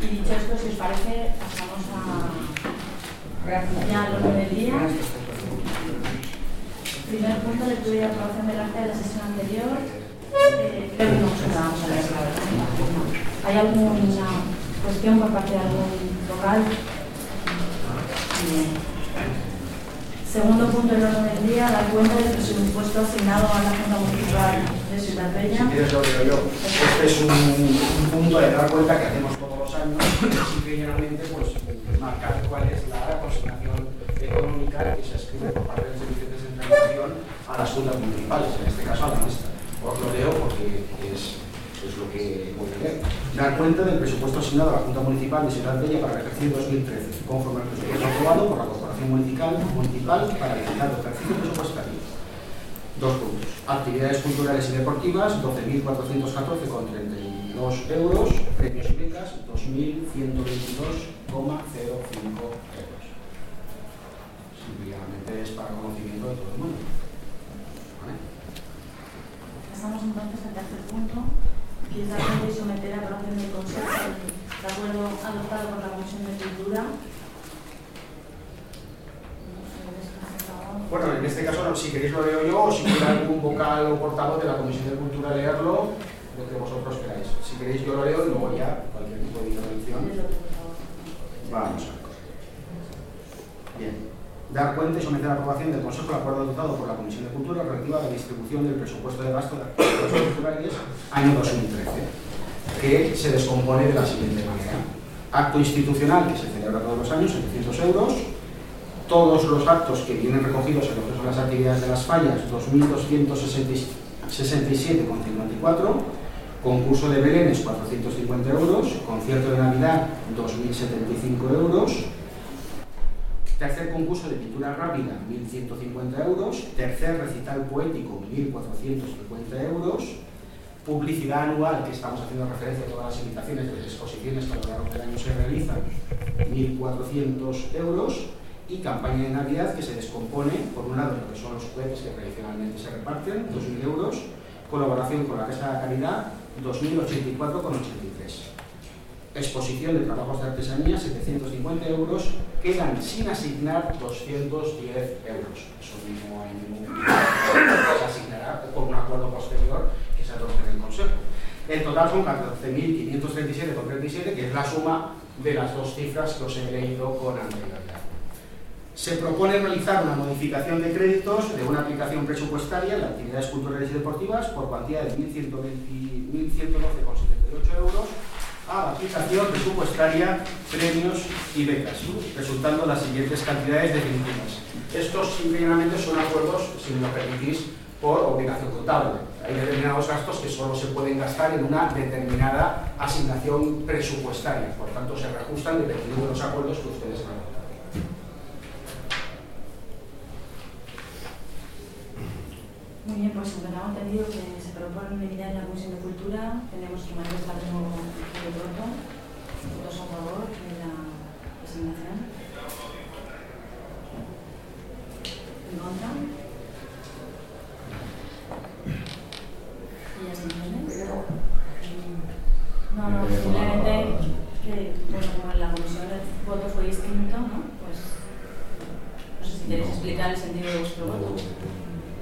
Y dicho esto, si os parece, pasamos a ya al orden del día. Primer punto, lectura y aprobación del acta de la sesión anterior. Eh, creo que no quedamos a leer, la verdad. ¿Hay alguna cuestión por parte de algún local? Bien. Segundo punto del orden del día, dar cuenta del presupuesto asignado a la Junta Municipal de Ciudad Si Bella. quieres lo digo yo. Este es un punto de dar cuenta que hacemos generalmente pues, marcar cuál es la consignación económica que se escribe por parte del Servicio de Descentralización a las juntas municipales, en este caso a la nuestra. Os lo leo porque es, lo que voy a leer. Dar cuenta del presupuesto asignado a la Junta Municipal de Ciudad Bella para el ejercicio 2013, conforme al presupuesto aprobado por la Corporación Municipal, municipal para el ejercicio presupuestario. Dos puntos. Actividades culturales y deportivas, 12.414,32 euros. Premios y becas, 2.122,05 euros. Simplemente es para conocimiento de todo el mundo. ¿Vale? Pasamos entonces al tercer punto, que es dar cuenta y someter a aprobación del Consejo de acuerdo adoptado por la Comisión de Cultura. Bueno, en este caso, si queréis lo leo yo o si quiere algún vocal o portavoz de la Comisión de Cultura leerlo, lo que vosotros queráis. Si queréis yo lo leo y luego ya cualquier tipo de intervención. Vamos a ver. Bien. Dar cuenta y someter a aprobación del Consejo el acuerdo adoptado por la Comisión de Cultura relativa a la distribución del presupuesto de gasto de actividades culturales año 2013, que se descompone de la siguiente manera. Acto institucional que se celebra todos los años, 700 euros. Todos los actos que vienen recogidos en lo que son las actividades de las fallas, 2.267,54. Concurso de Belénes, 450 euros. Concierto de Navidad, 2.075 euros. Tercer concurso de pintura rápida, 1.150 euros. Tercer recital poético, 1.450 euros. Publicidad anual, que estamos haciendo referencia a todas las invitaciones de las exposiciones que a lo largo del año se realizan, 1.400 euros. Y campaña de Navidad, que se descompone, por un lado, lo que son los juguetes que tradicionalmente se reparten, 2.000 euros. Colaboración con la Casa de la Caridad, 2.084,83 exposición de trabajos de artesanía, 750 euros, quedan sin asignar 210 euros. Eso mismo hay ningún se asignará por un acuerdo posterior que se adopte en el Consejo. El total son 14.537,37, que es la suma de las dos cifras que os he leído con anterioridad. Se propone realizar una modificación de créditos de una aplicación presupuestaria en las actividades culturales y deportivas por cuantía de 1.112,78 euros a aplicación presupuestaria, premios y becas, resultando las siguientes cantidades definitivas. Estos simplemente son acuerdos, si me lo permitís, por obligación contable. Hay determinados gastos que solo se pueden gastar en una determinada asignación presupuestaria, por tanto se reajustan dependiendo de los acuerdos que ustedes han adoptado. Muy bien, pues tengo entendido que se propone unanimidad en la Comisión de Cultura, tenemos que manifestar de nuevo el voto. Todos a favor de la designación. ¿En contra? ¿Y abstenciones? No, no, simplemente que, bueno, como en la comisión el voto fue distinto, ¿no? Pues no sé si queréis explicar el sentido de vuestro voto.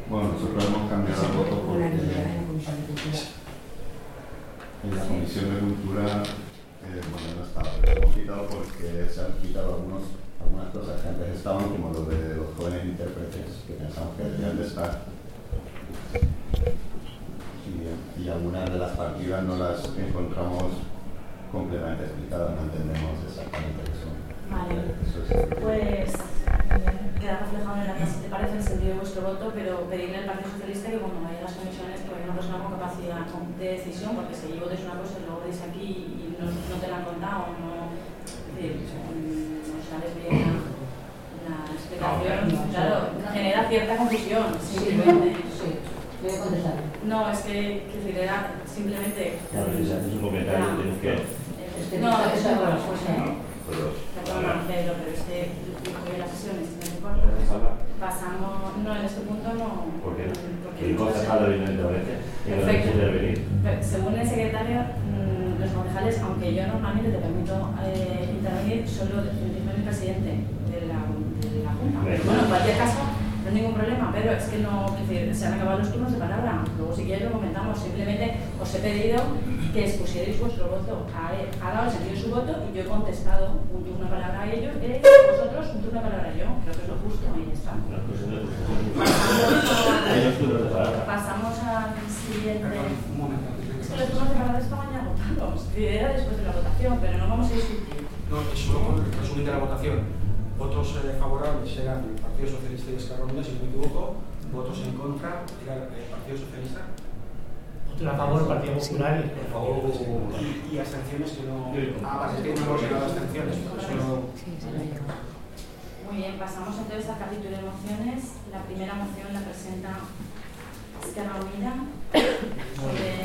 Bueno, nosotros hemos cambiado el voto porque en la Comisión de Cultura eh, bueno, no estaba. Lo hemos quitado porque se han quitado algunos, algunas cosas que antes estaban, como lo de los jóvenes intérpretes, que pensamos que deberían de estar. Y, y algunas de las partidas no las encontramos completamente explicadas, no entendemos exactamente qué son. Vale. Es- Pues eh, queda reflejado en la si te parece el sentido de vuestro voto, pero pedirle al Partido Socialista que cuando vaya a las comisiones que vaya una persona con capacidad de decisión, porque si yo votes una cosa y luego veis aquí y no, no te la han contado, no, es decir, no sabes bien la, la explicación, claro, genera cierta confusión, simplemente. Sí, voy a contestar. No, es que, que era simplemente... Claro, haces un comentario, tienes que. Es No, eso es es bueno, Pasamos, no, en este punto no. Según el secretario, mm, los concejales, aunque yo normalmente te permito eh, intervenir, solo el presidente de la, de la Junta. Bueno, en cualquier caso, no hay ningún problema, pero es que no, es decir, se han acabado los turnos de palabra. Luego, si quieres, lo comentamos. Simplemente os he pedido que expusierais vuestro voto. Ha, ha dado el sentido de su voto y yo he contestado un turno de palabra a ellos, eh, vosotros un turno de palabra yo. Creo que es lo justo, ahí está. Pasamos al siguiente. Es que los turnos de palabra estaban ya votados. Era después de la votación, pero no vamos a discutir. No, es solo con el resumen de la votación. Votos eh, favorables eran el Partido Socialista y Esquerra Unida, si no me equivoco. Votos en contra era el Partido Socialista. Otro a favor, Partido Popular y Por favor, y, y abstenciones que no. Ah, vale, es que no hemos llegado a abstenciones. Por eso no- Muy bien, pasamos entonces al capítulo de mociones. La primera moción la presenta Esquerra Unida sobre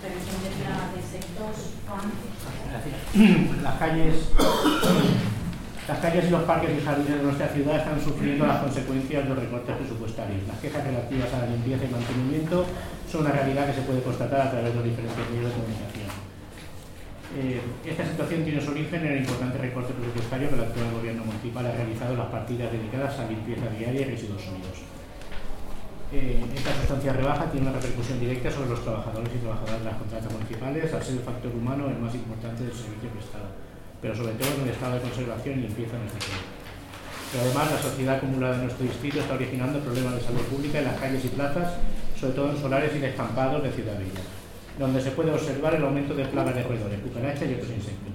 prevención de plagas de insectos. Juan. Gracias. Las calles, las calles y los parques y jardines de nuestra ciudad están sufriendo las consecuencias de los recortes presupuestarios. Las quejas relativas a la limpieza y mantenimiento son una realidad que se puede constatar a través de los diferentes medios de comunicación. Eh, esta situación tiene su origen en el importante recorte presupuestario que el actual gobierno municipal ha realizado en las partidas dedicadas a limpieza diaria y residuos sólidos. Eh, esta sustancia rebaja tiene una repercusión directa sobre los trabajadores y trabajadoras de las contratas municipales, al ser el factor humano el más importante del servicio prestado, pero sobre todo en el estado de conservación y limpieza en nuestra ciudad. Pero además, la sociedad acumulada en nuestro distrito está originando problemas de salud pública en las calles y plazas, sobre todo en solares y descampados de Ciudad Bella, donde se puede observar el aumento de plagas de roedores, cucarachas y otros insectos.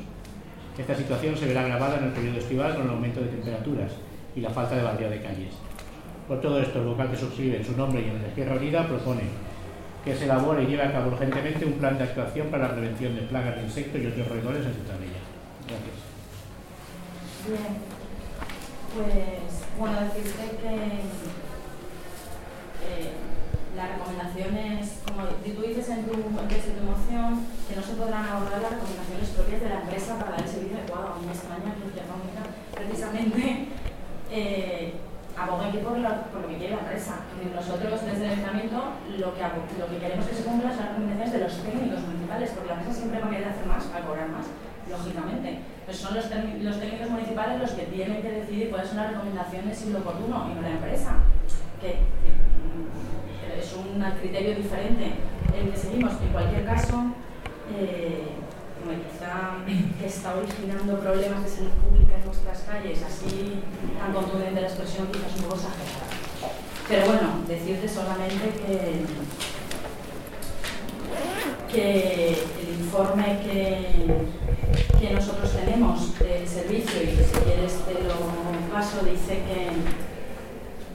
Esta situación se verá agravada en el periodo estival con el aumento de temperaturas y la falta de baldeo de calles. Por todo esto, el local que suscribe en su nombre y en de Izquierda Unida propone que se elabore y lleve a cabo urgentemente un plan de actuación para la prevención de plagas de insectos y otros roedores en Ciudad Bella. Gracias. Bien. Pues, bueno, decirte que eh, las recomendaciones, como tú dices en tu, en tu moción, que no se podrán abordar las recomendaciones propias de la empresa para dar el servicio adecuado. A que Izquierda Unida, precisamente, eh, por lo, por lo que quiere la empresa. Nosotros, desde el ayuntamiento, lo que, lo que queremos que se cumplan son las recomendaciones de los técnicos municipales, porque la empresa siempre va a querer hacer más para cobrar más, lógicamente. Pues son los, los técnicos municipales los que tienen que decidir cuáles son las recomendaciones y lo oportuno, y no la empresa. Que, es un criterio diferente el que seguimos. En cualquier caso, eh, quizá que está originando problemas de salud pública en nuestras calles, así tan contundente la expresión, quizás un poco exagerada. Pero bueno, decirte solamente que, que el informe que, que nosotros tenemos del servicio, y que si quieres te lo paso, dice que,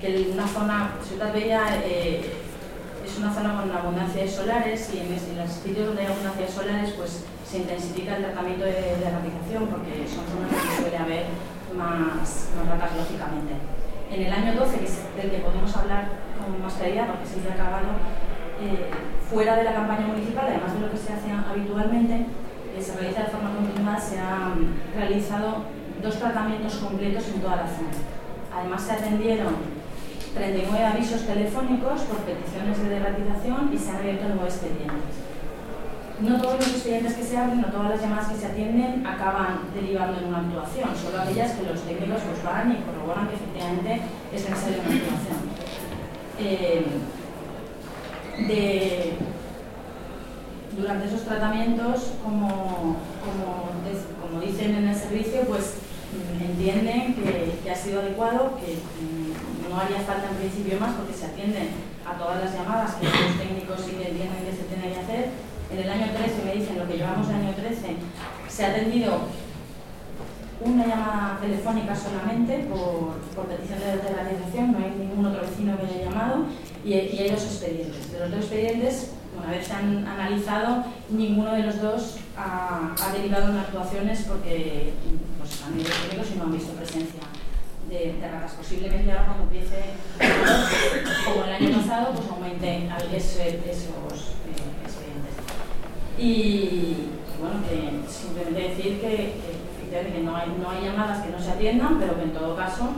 que una zona, Ciudad Bella eh, es una zona con abundancia de solares y en, en los sitios donde hay abundancia de solares pues se intensifica el tratamiento de, de erradicación porque son zonas donde suele haber más, más ratas lógicamente. En el año 12, que es del que podemos hablar con más claridad porque se ha acabado, eh, fuera de la campaña municipal, además de lo que se hace habitualmente, eh, se realiza de forma continuada, se han realizado dos tratamientos completos en toda la zona. Además se atendieron 39 avisos telefónicos por peticiones de derratización y se han abierto nueve expedientes. No todos los expedientes que se abren, no todas las llamadas que se atienden acaban derivando en una actuación, solo aquellas que los técnicos pues van y corroboran que efectivamente es necesaria una actuación. Eh, durante esos tratamientos, como, como, dicen en el servicio, pues mm, entienden que, ha sido adecuado, que mm, no haría falta en principio más porque se atienden a todas las llamadas que los técnicos sí que entienden que se tiene que hacer. En el año 13, me dicen lo que llevamos del año 13, se ha atendido una llamada telefónica solamente por, petición de realización, no hay ningún otro vecino que haya llamado y, y hay dos expedientes. De los dos expedientes, una vez se han analizado, ninguno de los dos ha, ha derivado en actuaciones porque pues, han ido técnicos y no han visto presencia de, de ratas. Posiblemente ahora cuando empiece, como el año pasado, pues aumente al- ese- esos eh, expedientes. Y bueno, que simplemente decir que, que, que no, hay, no hay llamadas que no se atiendan, pero que en todo caso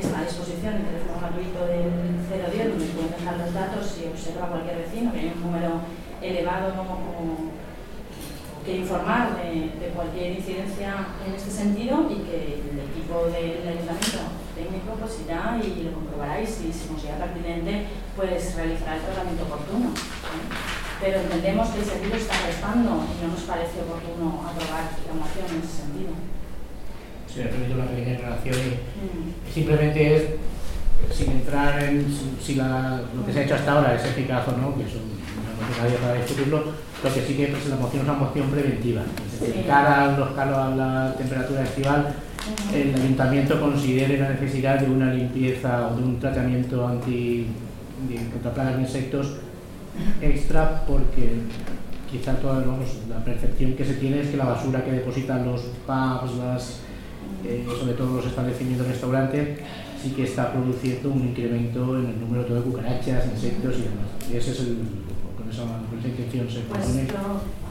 está a disposición el teléfono gratuito del 010, donde pueden dejar los datos si observa cualquier vecino que hay un número elevado que informar de, cualquier incidencia en este sentido y que el equipo del ayuntamiento técnico pues irá y lo comprobaráis y si considera pertinente pues realizará el tratamiento oportuno. ¿eh? Pero entendemos que el servicio está restando y no nos parece oportuno aprobar la moción en ese sentido. Me una pequeña mm. simplemente es sin entrar en si la, lo que se ha hecho hasta ahora es eficaz o no, que eso no hay nadie para discutirlo, lo que sí que pues, la moción es una moción preventiva. Es decir, cara a, los, a la temperatura estival, el ayuntamiento considere la necesidad de una limpieza o de un tratamiento anti contra plagas de insectos extra porque quizá toda la percepción que se tiene es que la basura que depositan los pubs, las, eh, sobre todo los establecimientos restaurantes, sí que está produciendo un incremento en el número de cucarachas, insectos y demás. Y ese es el, con esa, con esa intención se pues propone.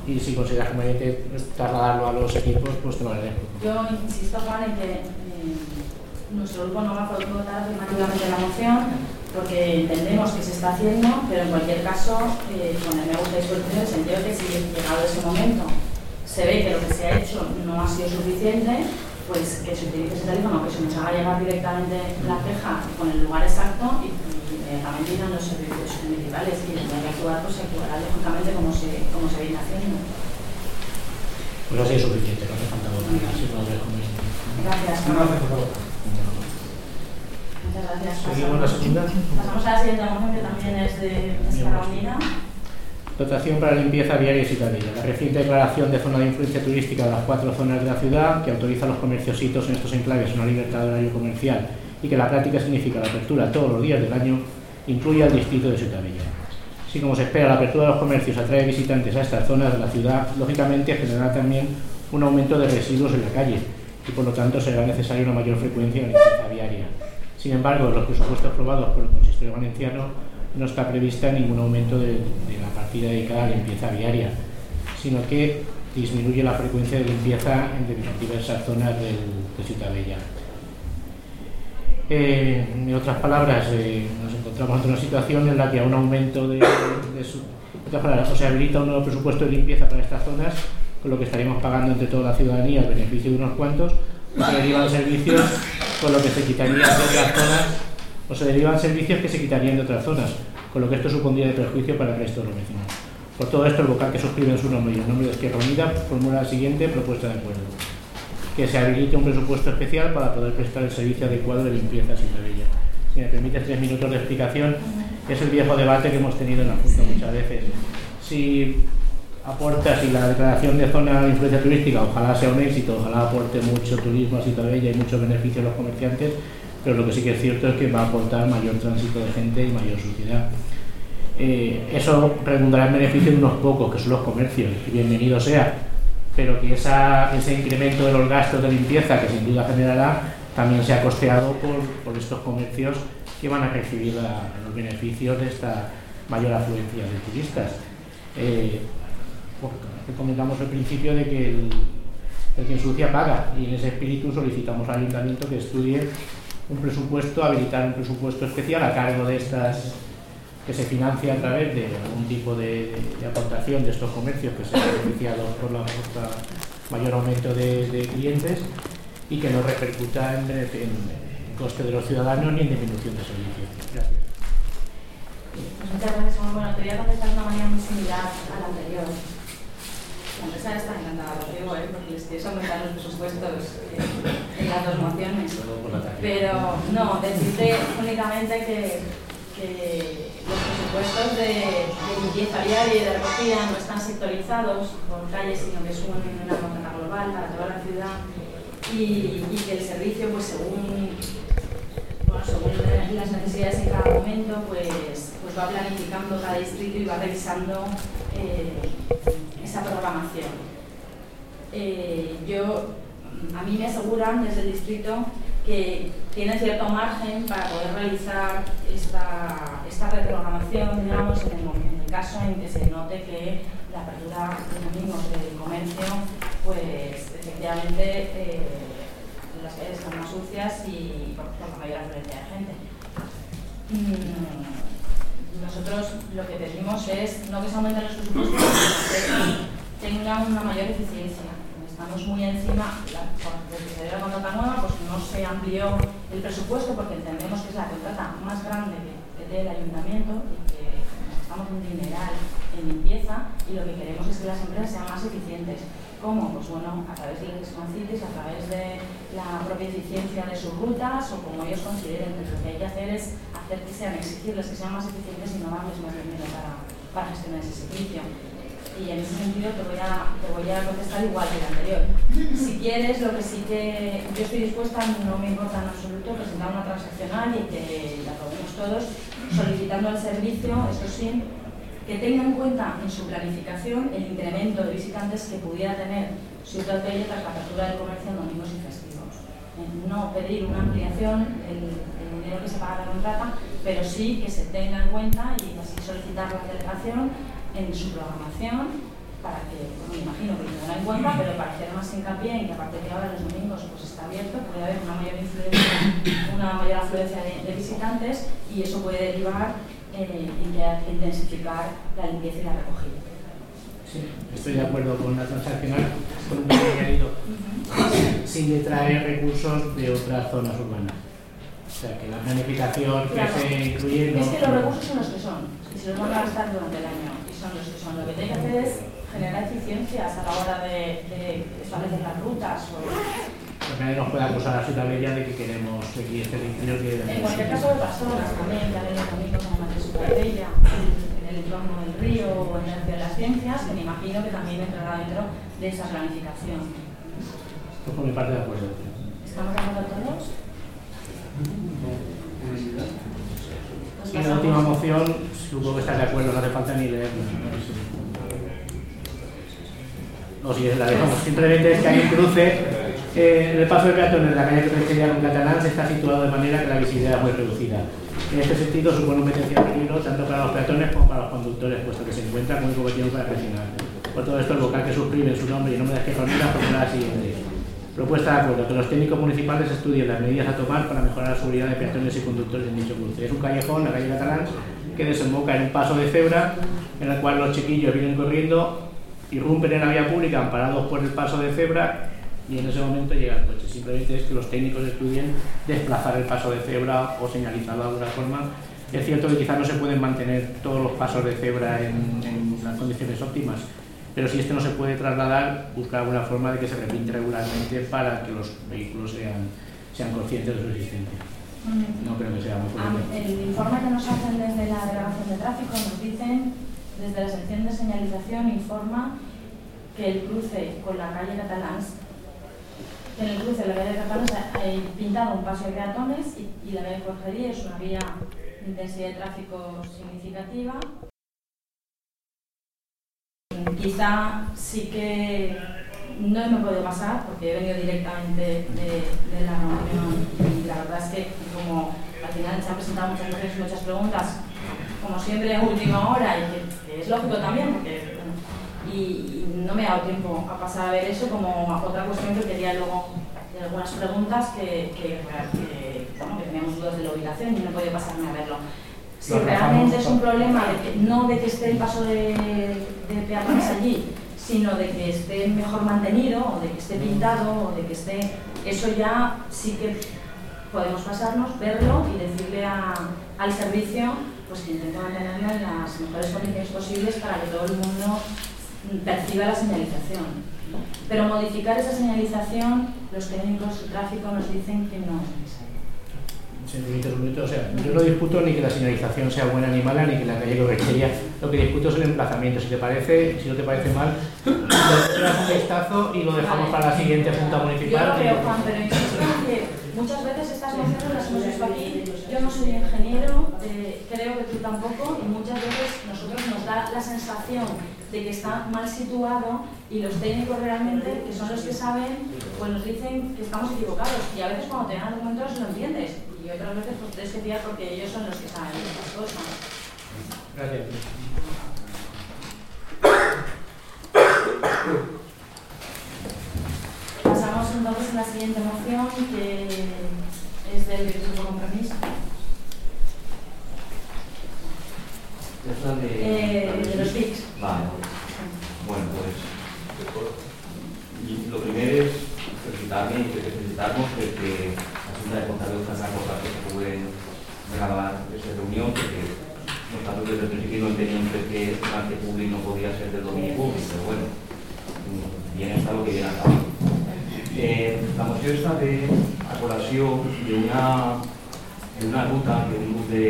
Y si consideras conveniente trasladarlo a los equipos, pues te lo agradezco. Yo insisto, Juan, en que eh, nuestro grupo no va a votar afirmativamente la moción porque entendemos que se está haciendo, pero en cualquier caso, eh, con el me gusta en el sentido que si llegado ese momento se ve que lo que se ha hecho no ha sido suficiente, pues que se utilice ese teléfono, que se nos haga llegar directamente la queja con el lugar exacto y, inmediatamente irán los servicios municipales y tendrá que actuar, pues se actuará lógicamente como se, como se viene haciendo. Pues así es suficiente, no hace falta votar, así Gracias. No, hace falta votar. Muchas gracias. Seguimos la segunda. Pasamos a la siguiente moción que también es de Escala Unida. Dotación para limpieza viaria y citadilla. La reciente declaración de zona de influencia turística de las cuatro zonas de la ciudad, que autoriza a los comercios hitos en estos enclaves una libertad de horario comercial y que la práctica significa la apertura todos los días del año, incluye al distrito de Citadilla. Si como se espera la apertura de los comercios atrae visitantes a estas zonas de la ciudad, lógicamente generará también un aumento de residuos en la calle y por lo tanto será necesaria una mayor frecuencia de limpieza viaria. Sin embargo, los presupuestos aprobados por el Consistorio Valenciano no está prevista ningún aumento de, la partida dedicada a limpieza viaria, sino que disminuye la frecuencia de limpieza en diversas zonas del, de Ciudad Bella. Eh, en otras palabras, eh, nos encontramos ante una situación en la que a un aumento de, su, o se habilita un nuevo presupuesto de limpieza para estas zonas, con lo que estaríamos pagando entre toda la ciudadanía el beneficio de unos cuantos, se derivan servicios con lo que se quitaría de otras zonas o se derivan servicios que se quitarían de otras zonas, con lo que esto supondría de perjuicio para el resto de los vecinos. Por todo esto, el vocal que suscribe en su nombre y el nombre de Izquierda Unida formula la siguiente propuesta de acuerdo. Que se habilite un presupuesto especial para poder prestar el servicio adecuado de limpieza sin rebella. Si me permite tres minutos de explicación, es el viejo debate que hemos tenido en la Junta muchas veces. Si aporta, si la declaración de zona de influencia turística ojalá sea un éxito, ojalá aporte mucho turismo a Citabella y mucho beneficio a los comerciantes, pero lo que sí que es cierto es que va a aportar mayor tránsito de gente y mayor suciedad. Eh, eso redundará en beneficio de unos pocos, que son los comercios, y bienvenido sea, pero que ese incremento de los gastos de limpieza que sin duda generará también sea costeado por, estos comercios que van a recibir los beneficios de esta mayor afluencia de turistas. Eh, comentamos el principio de que el, el que ensucia paga y en ese espíritu solicitamos al ayuntamiento que estudie un presupuesto, habilitar un presupuesto especial a cargo de estas que se financia a través de algún tipo de, aportación de estos comercios que se han beneficiado por la mayor aumento de, clientes y que no repercuta en, en, coste de los ciudadanos ni en disminución de servicios. Gracias. Pues muchas gracias. Bueno, te voy a contestar de una manera muy similar a la anterior. La empresa está encantada contigo, ¿eh? porque les quieres aumentar los presupuestos eh, en las dos mociones. Pero no, decirte únicamente que, que los presupuestos de, de limpieza viaria y de recogida no están sectorizados por calles, sino que es una contrata global para toda la ciudad y, y, que el servicio, pues según, bueno, según las necesidades en cada momento, pues, pues va planificando cada distrito y va revisando eh, esa programación. Eh, yo, a mí me aseguran desde el distrito que tiene cierto margen para poder realizar esta, esta reprogramación, digamos, en el, caso en que se note que la apertura de del comercio, pues efectivamente eh, las calles están más sucias y por, la mayor afluencia de gente. Mm, nosotros lo que pedimos es no que se aumenten los presupuestos, tenga una mayor eficiencia. Estamos muy encima, desde que la contrata nueva, pues no se amplió el presupuesto porque entendemos que es la contrata más grande del ayuntamiento y que estamos un dineral en limpieza y lo que queremos es que las empresas sean más eficientes. ¿Cómo? Pues bueno, a través de las Cities, a través de la propia eficiencia de sus rutas o como ellos consideren. Pero lo que hay que hacer es hacer que sean, exigirles que sean más eficientes y no darles más dinero para, para gestionar ese servicio y en ese sentido te voy, a, te voy a contestar igual que el anterior. Si quieres, lo que sí que yo estoy dispuesta, no me importa en absoluto, presentar una transaccional y que la probemos todos, solicitando al servicio, eso sí, que tenga en cuenta en su planificación el incremento de visitantes que pudiera tener Ciudad Bella tras la apertura del comercio en domingos y festivos. No pedir una ampliación, el dinero que se paga la contrata, pero sí que se tenga en cuenta y así solicitar la delegación en su programación para que, bueno, me imagino que lo tendrá en cuenta, pero para hacer más hincapié en que aparte que ahora los domingos pues está abierto, puede haber una mayor influencia, una mayor afluencia de, de visitantes y eso puede derivar eh, en que hay que intensificar la limpieza y la recogida. Sí, estoy de acuerdo con la transaccional, con un añadido, sin detraer recursos de otras zonas urbanas. O sea, que la planificación Claro. que se incluye. Es que los recursos son los que son y se los van a gastar durante el año son los que son. Lo que tiene que hacer es generar eficiencias a la hora de, de establecer las rutas o que nadie nos pueda acusar a Ciudad Bella de que queremos seguir este que... En cualquier caso de personas también, que hacen los amigos la su bella, en el entorno del río o en el de las ciencias, que me imagino que también entrará dentro de esa planificación. Pues por mi parte de acuerdo. ¿Estamos de acuerdo todos? Y la última moción, supongo que estás de acuerdo, no hace falta ni leerla. O si la dejamos, simplemente es que hay un cruce. eh, el paso de peatones de la calle Cretería con Catalán se está situado de manera que la visibilidad es muy reducida. En este sentido supone un potencial peligro tanto para los peatones como para los conductores, puesto que se encuentra con un cometido para presionar. Por todo esto, el vocal que suscribe en su nombre y nombre de Unida formula la siguiente. Propuesta de acuerdo, que los técnicos municipales estudien las medidas a tomar para mejorar la seguridad de peatones y conductores en dicho cruce. Es un callejón, la calle Catalán, que desemboca en un paso de cebra, en el cual los chiquillos vienen corriendo, irrumpen en la vía pública amparados por el paso de cebra y en ese momento llega el coche. Simplemente es que los técnicos estudien desplazar el paso de cebra o señalizarlo de alguna forma. Es cierto que quizás no se pueden mantener todos los pasos de cebra en, en las condiciones óptimas, pero si este no se puede trasladar, buscar alguna forma de que se repinte regularmente para que los vehículos sean, sean conscientes de su existencia. No creo que sea muy Ah, fuerte. El informe que nos hacen desde la delegación de tráfico nos dicen, desde la sección de señalización, informa que el cruce con la calle Catalán, que en el cruce de la calle Catalán se ha eh, pintado un paso de peatones y, y la calle Jorgería es una vía de intensidad de tráfico significativa. Quizá sí que no me puede pasar porque he venido directamente de, la reunión y la verdad es que como al final se han presentado muchas veces muchas preguntas, como siempre última hora y que, es lógico también porque y, no me ha dado tiempo a pasar a ver eso como otra cuestión que quería luego de algunas preguntas que, que, que, bueno, que teníamos dudas de la ubicación y no podía pasarme a verlo. Si realmente es un problema de que, no de que esté el paso de, de peatones allí, sino de que esté mejor mantenido o de que esté pintado o de que esté... Eso ya sí que podemos pasarnos, verlo y decirle a- al servicio pues que intente mantenerlo en las mejores condiciones posibles para que todo el mundo perciba la señalización. Pero modificar esa señalización, los técnicos de tráfico nos dicen que no es necesario. Se me permite un minuto, o sea, yo no disputo ni que la señalización sea buena ni mala, ni que la calle correctería. Lo que disputo es el emplazamiento. Si te parece, si no te parece mal, le das un vistazo y lo dejamos Vale. para la siguiente junta Yo municipal. lo veo, Juan, pero insisto en que muchas veces estas mociones las hemos visto aquí. Yo no soy ingeniero, eh, creo que tú tampoco, y muchas veces nosotros nos da la sensación de que está mal situado y los técnicos realmente, que son los que saben, pues nos dicen que estamos equivocados. Y a veces cuando te dan argumentos lo entiendes, y otras veces tienes que fiar porque ellos son los que saben estas cosas. Gracias. Pasamos entonces a la siguiente moción, que es del grupo compromiso. Es la de... Eh, de los TICs. Vale. Bueno, pues Y lo primero es felicitarme y felicitarnos de que la de Portavoz las cosas que se pueden grabar esa reunión, porque nosotros desde el principio no entendíamos que el arte público no podía ser del dominio público, pero bueno, bien está lo que viene acá. Eh, la moció està de a col·lació d'una d'una ruta que un grup de,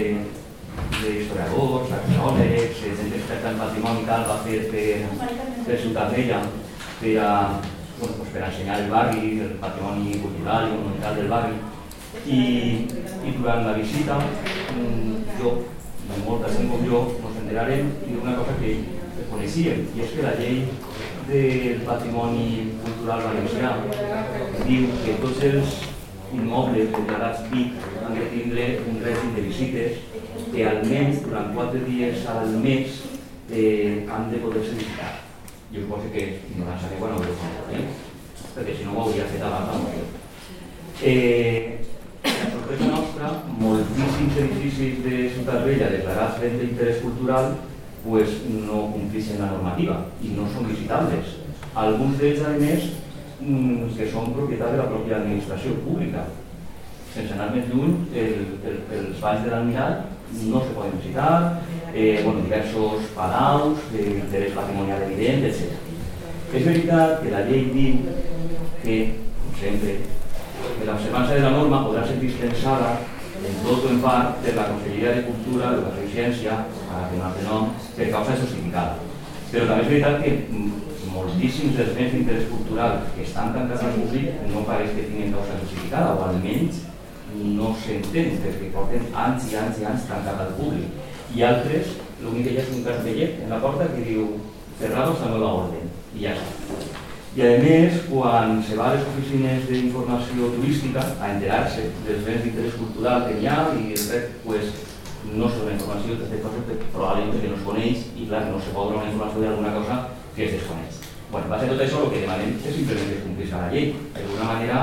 de historiadors, arqueòlegs, gent experta en patrimoni i tal va fer per, per Ciutat Vella per bueno, pues per a ensenyar el barri, el patrimoni cultural i monumental del barri i, i durant la visita jo, de molta gent com jo, ens enterarem d'una cosa que coneixíem i és que la llei del patrimoni cultural valencià diu que tots els immobles declarats BIC han de tindre un règim de visites que almenys durant quatre dies al mes eh, han de poder-se visitar. Jo suposo que ignorància de bueno, però eh? perquè si no ho hauria fet abans la. Eh, la nostra, moltíssims edificis de Ciutat Vella declarats béns d'interès cultural pues no compleixen la normativa i no són visitables. Alguns d'ells, a més, mm, que són propietat de la pròpia administració pública. Sense anar més lluny, el, el, els valls de l'Almirat no se poden visitar, eh, bueno, diversos palaus d'interès patrimonial evident, etc. És veritat que la llei diu que, com sempre, que l'observança de la norma podrà ser dispensada tot o en part per la Conselleria de Cultura, Educació i Ciència, ara que no altre nom, per causa justificada. Però també és veritat que moltíssims dels béns d'interès cultural que estan tancats al públic no pareix que tinguin causa justificada, o almenys no s'entén, perquè porten anys i anys i anys tancats al públic. I altres, l'únic que hi ha és un cartellet en la porta que diu cerrado hasta nueva orden, i ja està. I a més, quan se va a les oficines d'informació turística a enterar-se dels béns d'interès cultural que hi ha i ret, pues, no se dona informació de coses que probablement que no es coneix i clar, no se pot donar informació d'alguna cosa que es desconeix. Bueno, va ser tot això el que demanem és simplement que complís la llei, d'alguna manera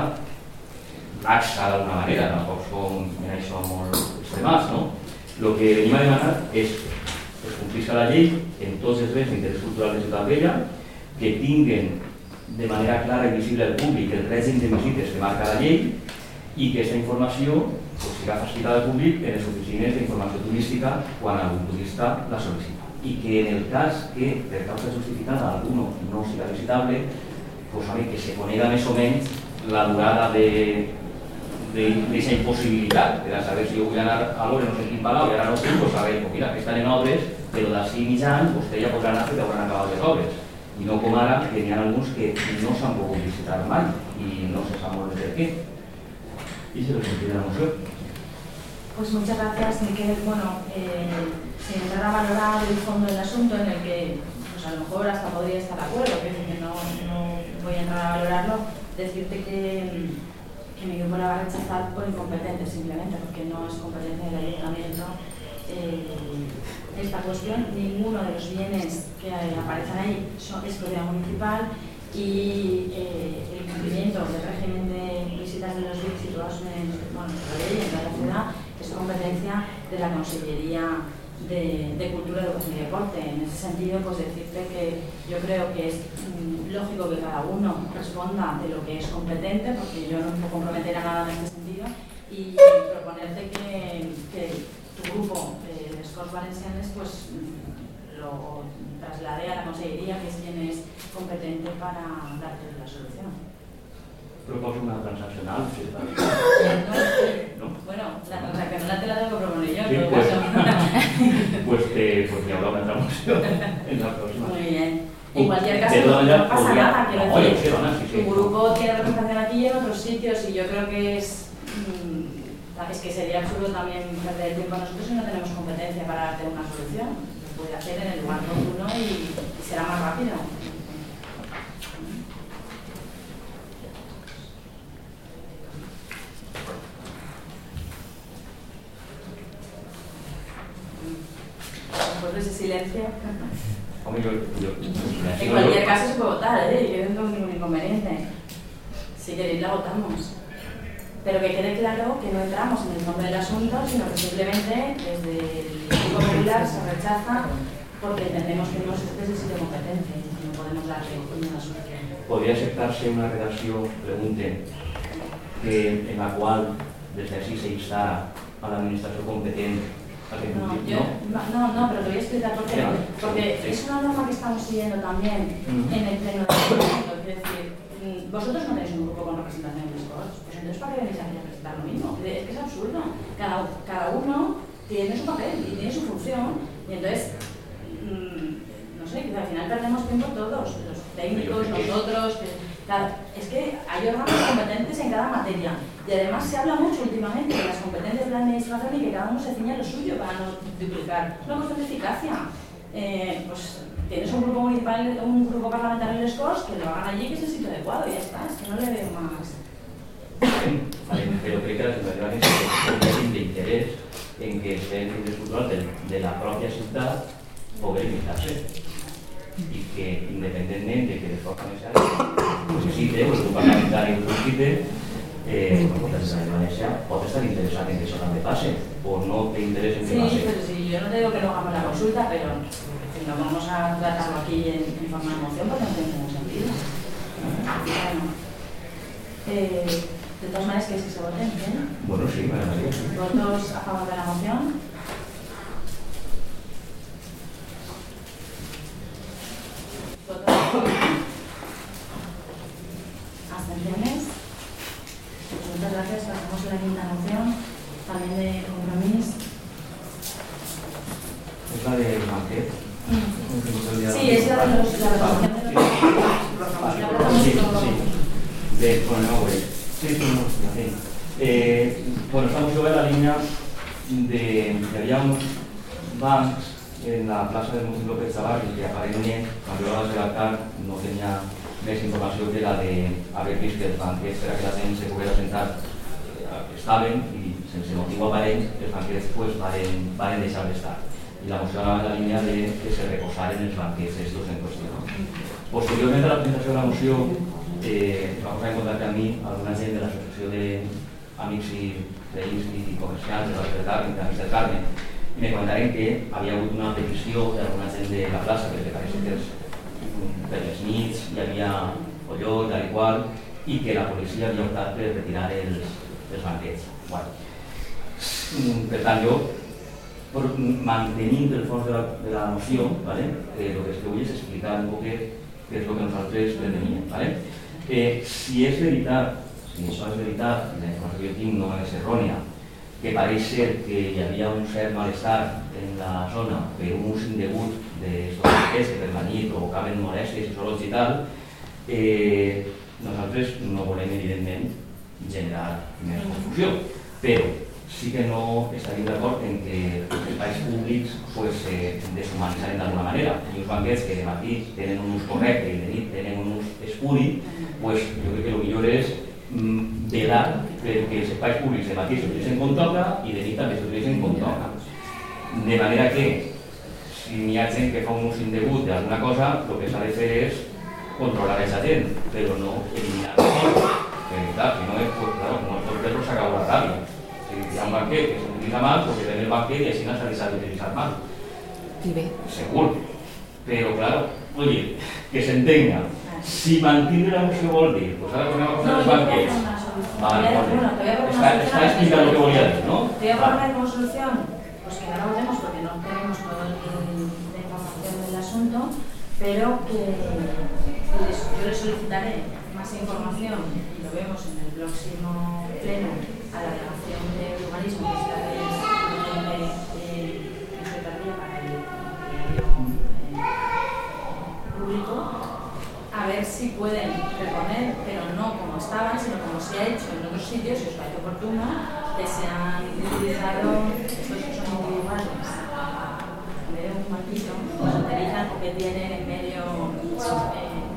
laxa d'alguna manera, tampoc som en això molt extremats, no? El que venim a demanar és que es complís la llei en tots els béns d'interès cultural de Ciutat Vella, que tinguen de manera clara i visible al públic el règim de visites que marca la llei i que aquesta informació pues, siga facilitada al públic en les oficines d'informació turística quan algun turista la sol·licita. I que en el cas que per causa justificada alguno no siga visitable, pues, home, que se conega més o menys la durada de d'aquesta impossibilitat a saber si jo vull anar a l'hora no sé quin palau i ara no puc, pues saber, mira, que estan en obres, però d'ací mig any vostè ja podrà anar perquè hauran acabat les obres i no com ara, que n'hi ha alguns que no s'han pogut visitar mai i no se sap molt bé per què. I se lo sentirá la moció. Pues muchas gracias, Miquel. Bueno, eh, entrar a valorar el fondo del asunto en el que pues a lo mejor hasta podría estar de acuerdo, que no, no voy a entrar a valorarlo, decirte que, que mi grupo la va a rechazar por incompetente simplemente, porque no es competencia del ayuntamiento. Eh, esta cuestión, ninguno de los bienes que aparecen ahí es propiedad municipal y eh, el cumplimiento del régimen de visitas de los bienes situados en nuestra ley, en la ciudad, es competencia de la Consellería de, de, Cultura, Educación y Deporte. En ese sentido, pues decirte que yo creo que es mm, lógico que cada uno responda de lo que es competente, porque yo no me comprometer a nada en este sentido, y proponerte que, que tu grupo Scores Valencianes pues lo trasladé a la Consellería, que es quien es competente para darte la solución. Proposo una transaccional, si está. No, ¿No? Bueno, la transaccional te la tengo que proponer yo, Sí, todo pues, pues, que, pues una transacción en la próxima. Muy bien. En cualquier caso, no, pasa nada, quiero decir. Tu grupo tiene representación aquí y en otros sitios y yo creo que es, es que sería absurdo también perder el tiempo a nosotros si no tenemos competencia para darte una solución. Lo puede hacer en el lugar oportuno y, y será más rápido. Después de ese silencio. Hombre, yo, yo, En cualquier caso se puede votar, ¿eh? Yo no tengo ningún inconveniente. Si queréis la votamos. Pero que quede claro que no entramos en el nombre del asunto, sino que simplemente desde el Grupo Popular se rechaza porque entendemos que no es el sitio competente y no podemos darle una solución. Podría aceptarse una redacción, pregunte, que, en la cual desde así se instara a la administración competente a que No, yo, ¿no? no, pero te voy a explicar por qué. Ya. Porque Sí. es una norma que estamos siguiendo también Ujú. en el pleno del Parlamento. Quiero decir, mm, vosotros no tenéis un grupo con representación de los pues entonces ¿para qué venís aquí a presentar lo mismo? Es que es absurdo. Cada, cada uno tiene su papel y tiene su función. Y entonces, mm, no sé, que al final perdemos tiempo todos, los técnicos, nosotros. que- cada- es que hay órganos competentes en cada materia. Y además se habla mucho últimamente de las competencias de la administración y que cada uno se ciña lo suyo para no duplicar. Es una cuestión de eficacia. Eh, pues tienes un grupo municipal, un grupo parlamentario de SCOS, que lo hagan allí, que es el sitio adecuado, y ya está. Es que no le veo más. Vale, pero creo que la situación es que hay de interés en que els béns culturals de, de la pròpia ciutat poder limitar-se i que independentment de que les forces necessàries necessite o el grup parlamentari ho necessite eh, bueno, pues la Generalitat Valencià pot estar interessat en que això també passe o no té interès en que Sí, passe. pero sí, yo no te digo que no hagamos la consulta, pero si no vamos a tratarlo aquí en, en forma de moción porque no tiene ningún sentido. Bueno, eh, de todas maneras, ¿queréis que se voten? ¿Bien? Bueno, sí, agradaría. ¿Votos a favor de la moción? ¿Votos a favor? ¿Abstenciones? Pues muchas gracias. Pasamos a la quinta moción, también de compromiso. És la del banquet. Sí, es la de los, la de sí, de sí. De, bueno. Sí, sí. Eh, bueno, estamos sobre la línea de que había uns bancs en la del Músic López Tabarri que aparentment, quan jo la vaig redactar, no tenia més informació que la de haver vist que els banquets per a que la gent se pogués assentar eh, estaven i sense motiu aparent els pues, varen, varen deixar d'estar. I la moció en la línia de que se reposaren els banquets estos en qüestió. Posteriorment a la presentació de la moció, eh, va posar en contacte amb mi alguna gent de l'associació d'amics i veïns i comerciants de Valls del Carme, d'Amics del Carme, i me comentaren que havia hagut una petició d'alguna gent de la plaça, perquè pareix que mm, per les nits hi havia colló i tal i qual, i que la policia havia optat per retirar els, els banquets. Bueno, mm, per tant, jo por, mantenint el fons de la, de la moció, ¿vale? eh, lo que es que vull és explicar un poc què és el que nosaltres preteníem. ¿vale? Eh, si és veritat, si això és veritat, la informació que jo tinc no és errònia, que pareix ser que hi havia un cert malestar en la zona per un ús indegut d'estos que per la nit provocaven molèsties i sorolls i tal, eh, nosaltres no volem, evidentment, generar més confusió, però sí que no estaríem d'acord en que els espais públics pues, eh, deshumanitzaren d'alguna manera. I uns banquets que de matí tenen un ús correcte i de nit tenen un ús pues, jo crec que el millor és mm, velar perquè els espais públics de matí s'utilitzen com toca i de nit també s'utilitzen com toca. De manera que, si n'hi ha gent que fa un ús indegut d'alguna cosa, el que s'ha de fer és controlar aquesta gent, però no eliminar-la. Clar, si no, és, pues, claro, como el perro s'acaba la ràbia. Un banquet que s'utilitza mal, pues que ven el banquet i així no s'ha deixat d'utilitzar mal. I bé, Segur. Pero claro, oye, que se entenga. Si mantiene la moció vol dir, pues ahora ponemos No, los solución. Vale, vale. bueno, te voy a poner Está, está solución. explicando lo que voy a decir, ¿no? Te voy a poner como solución, pues que no lo votemos porque no tenemos toda la información del asunto, pero que les- yo le solicitaré más información y lo vemos en el próximo pleno a la delegación de urbanismo que es la que es de, secretaría para el, eh, público a ver si pueden reponer, pero no como estaban, sino como se ha hecho en otros sitios, si os parece oportuno, que se han utilizado estos que son individuales en de un los utilizan porque tienen en medio eh,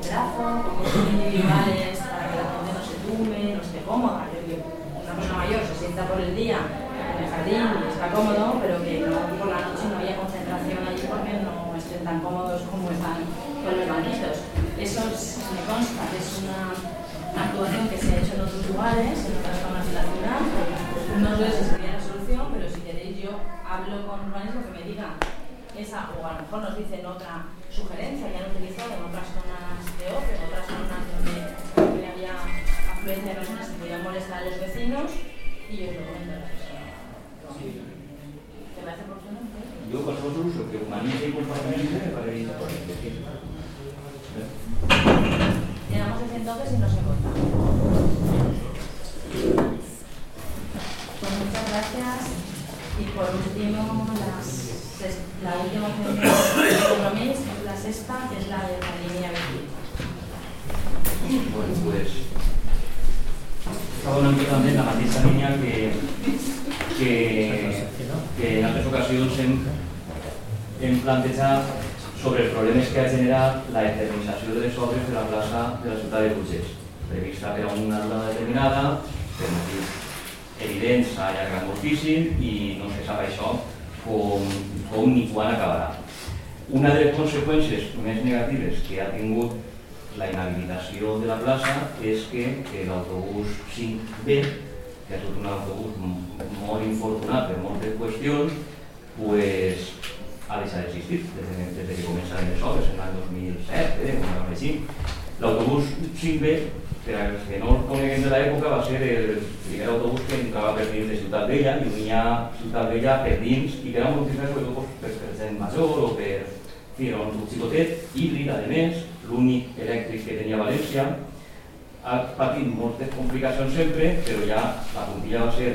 brazo, porque son individuales para que la gente no se tumbe, no esté cómoda, que persona mayor se sienta por el día en el jardín y está cómodo, pero que no por la noche no haya concentración allí porque no estén tan cómodos como están con los banquitos. Eso es- me consta que es una actuación que se ha hecho en otros lugares, en otras zonas de la ciudad. No sé si sería la solución, pero si queréis yo hablo con urbanismo que me diga esa, o a lo mejor nos dicen otra sugerencia que han utilizado en otras zonas de ocio, en otras zonas donde 20 personas que voy molestar a los vecinos y yo lo comento a la persona. ¿Te parece profesional? Yo con su uso que humanice y compartimente me parece importante. Llegamos desde entonces y nos encontramos. Pues muchas gracias. Y por último, las, la última función del compromiso es la sexta, que es la de la línea 20. Bueno, pues. Estava una mica també en la mateixa línia que, que, que en altres ocasions hem, hem plantejat sobre els problemes que ha generat la eternització de les obres de la plaça de la ciutat de Burgès, prevista per a una data determinada, per motius evidents s'ha allargat moltíssim i no se sap això com, com ni quan acabarà. Una de les conseqüències més negatives que ha tingut la inhabilitació de la plaça és que, l'autobús 5B, que ha estat un autobús molt infortunat per moltes qüestions, pues, ha deixat d'existir des, de, des de que començaren les obres en l'any 2007, eh. L'autobús 5B, per als que no el coneguem de l'època, va ser el primer autobús que entrava per dins de Ciutat Vella i unia Ciutat Vella per dins i que era utilitzat sobretot pues, per, per gent major o per... Fi, era un autobús xicotet, híbrid, a més, l'únic elèctric que tenia València, ha patit moltes complicacions sempre, però ja la puntilla va ser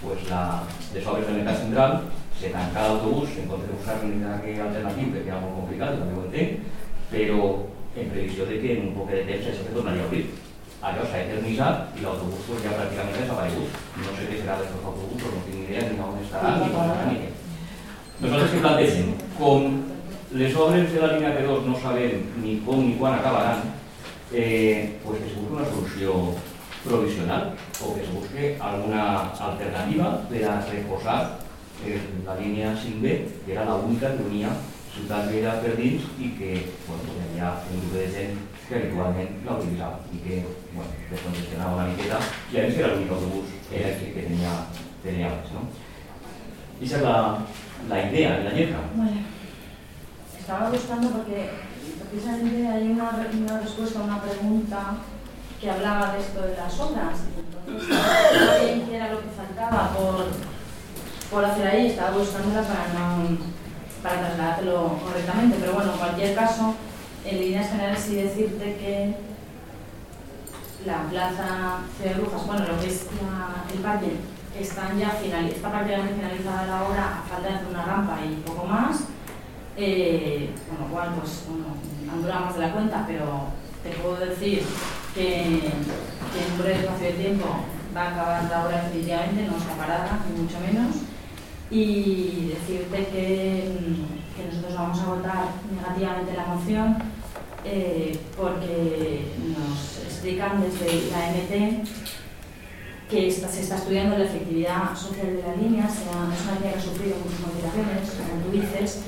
pues, la, les obres del mercat central, se tancà l'autobús en compte de buscar un alternatiu, perquè era molt complicat, també ho entenc, però en previsió de que en un poc de temps això se tornaria a obrir. Allò s'ha eternitzat i l'autobús pues, ja pràcticament ha desaparegut. No sé què serà d'aquests autobusos, no tinc ni idea ni on estarà, ni quan serà, ni què. Nosaltres que plantegem, com les obres de la línia P2 no sabem ni com ni quan acabaran, eh, pues que se busque una solució provisional o que se busque alguna alternativa per a reposar eh, la línia 5B, que era l'única que unia Ciutat Vella per dins i que bueno, pues hi un grup de gent que habitualment la utilitzava i que bueno, descongestionava una miqueta i a més que era l'únic autobús que tenia, tenia abans. No? I és la, la idea, la lletra. Estaba buscando porque precisamente hay una, respuesta a una pregunta que hablaba de esto de las obras. Entonces, qué era lo que faltaba por, por hacer ahí, estaba buscándola para no para trasladártelo correctamente, pero bueno, en cualquier caso, en líneas generales sí decirte que la plaza de Brujas, bueno, lo que es la- el parque, están ya finali- está prácticamente finalizada la obra, a falta de hacer una rampa y poco más, eh, con lo cual, pues, bueno, han durado más de la cuenta, pero te puedo decir que, que en un breve espacio de tiempo va a acabar la obra definitivamente, no está parada, ni mucho menos, y decirte que, mm, que nosotros vamos a votar negativamente la moción eh, porque nos explican desde la MT que está- se está estudiando la efectividad social de la línea, sea, es una línea que ha sufrido muchas modificaciones, como tú dices,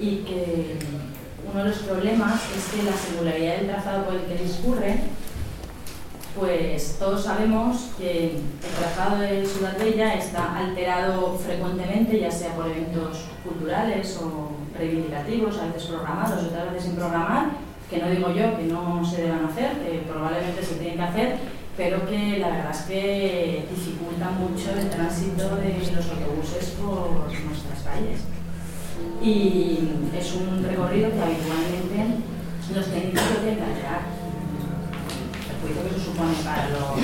y que uno de los problemas es que la singularidad del trazado por el que discurre, pues todos sabemos que el trazado de Ciudad Bella está alterado frecuentemente, ya sea por eventos culturales o reivindicativos, a veces programados, otras veces sin programar, que no digo yo que no se deban hacer, que probablemente se tienen que hacer, pero que la verdad es que dificulta mucho el tránsito de los autobuses por nuestras calles. Y es un recorrido que habitualmente los técnicos lo que alterar perjuicio que eso supone para los,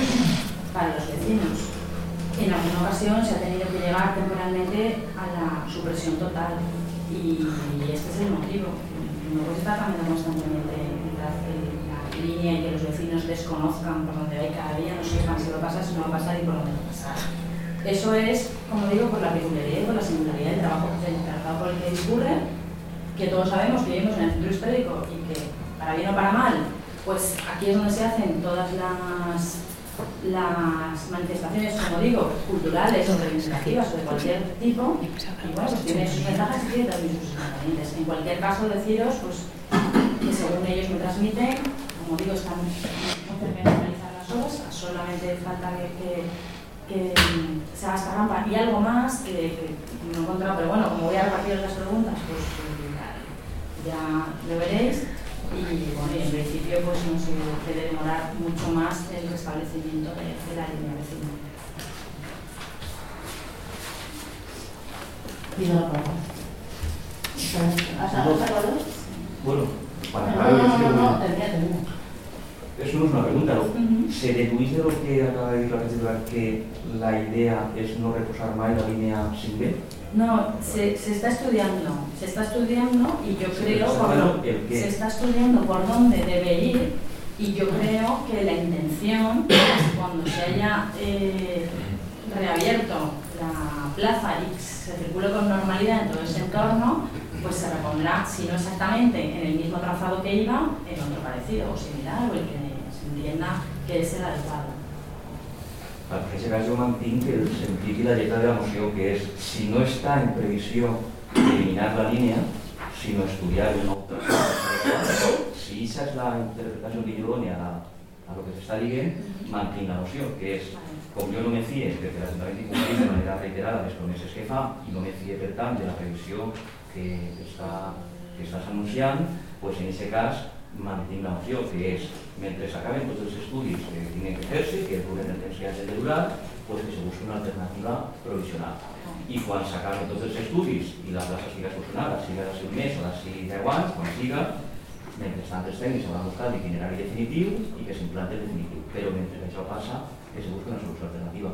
para los vecinos. En alguna ocasión se ha tenido que llegar temporalmente a la supresión total y este es el motivo. No puede estar cambiando constantemente la, la línea y que los vecinos desconozcan por dónde va y cada día no sepan si va a pasar, si no va a pasar y por dónde va a pasar. Eso es, como digo, por la peculiaridad y por la singularidad del trabajo trazado por el que discurre, que todos sabemos que vivimos en el centro histórico y que, para bien o para mal, pues aquí es donde se hacen todas las, manifestaciones, como digo, culturales o reivindicativas o de cualquier tipo, y bueno, pues tiene sus ventajas y tiene también sus inconvenientes. En cualquier caso, deciros pues, que según ellos me transmiten, como digo, están muy cerca de las obras, solamente falta que, que que mm, se haga esta rampa. Y algo más que, que no he encontrado, pero bueno, como voy a repartir las preguntas, pues eh, ya lo veréis. Y bueno, y en principio pues no se puede demorar mucho más el restablecimiento de, de la línea vecinal. ¿Has acabado? Bueno, para No, no, no, no, que- no, termina, termina. Eso no es una pregunta, ¿no? ¿Se deduce de lo que acaba de decir la catedral que la idea es no reposar más la línea sin B? No, se, se está estudiando, se está estudiando y yo creo por el qué. se está estudiando por dónde debe ir y yo creo que la intención es cuando se haya eh, reabierto la plaza y se circule con normalidad en todo ese entorno, pues se repondrá, si no exactamente en el mismo trazado que iba, en otro parecido o similar o el que se entienda que es el adecuado. En aquest cas jo mantinc el sentit i la lletra de la moció, que és, si no està en previsió d'eliminar la línia, sinó estudiar el nou si aquesta és la interpretació que jo doni a, la, a lo que s'està dient, mantinc la moció, que és, com jo no me fie de que l'Ajuntament incomplís de manera reiterada les promeses que fa i no me fie, per tant, de la previsió que està, que estàs anunciant, pues en aquest cas mantinc la moció, que és, mentre s'acaben tots els estudis que tenen que fer-se, que duren el temps que hagin de durar, pues que se busqui una alternativa provisional. I quan s'acaben tots els estudis i la plaça siga solucionada, siga d'ací un mes o d'ací deu anys, quan siga, mentrestant els tècnics hauran buscat l'itinerari definitiu i que s'implante el definitiu. Però mentre això passa, que se busqui una solució alternativa.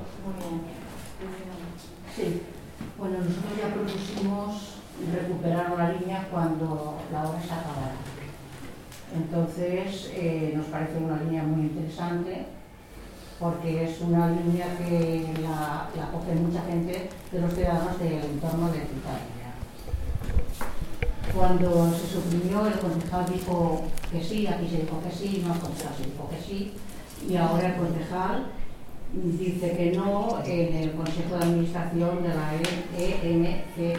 Sí. Bueno, nosotros ya propusimos recuperar una línea cuando la obra se acabara. Entonces, eh, nos parece una línea muy interesante porque es una línea que la, la coge mucha gente de los ciudadanos del entorno de Titalia. Cuando se suprimió, el concejal dijo que sí, aquí se dijo que sí, no, el concejal se dijo que sí, y ahora el concejal dice que no en el Consejo de Administración de la E EMCE.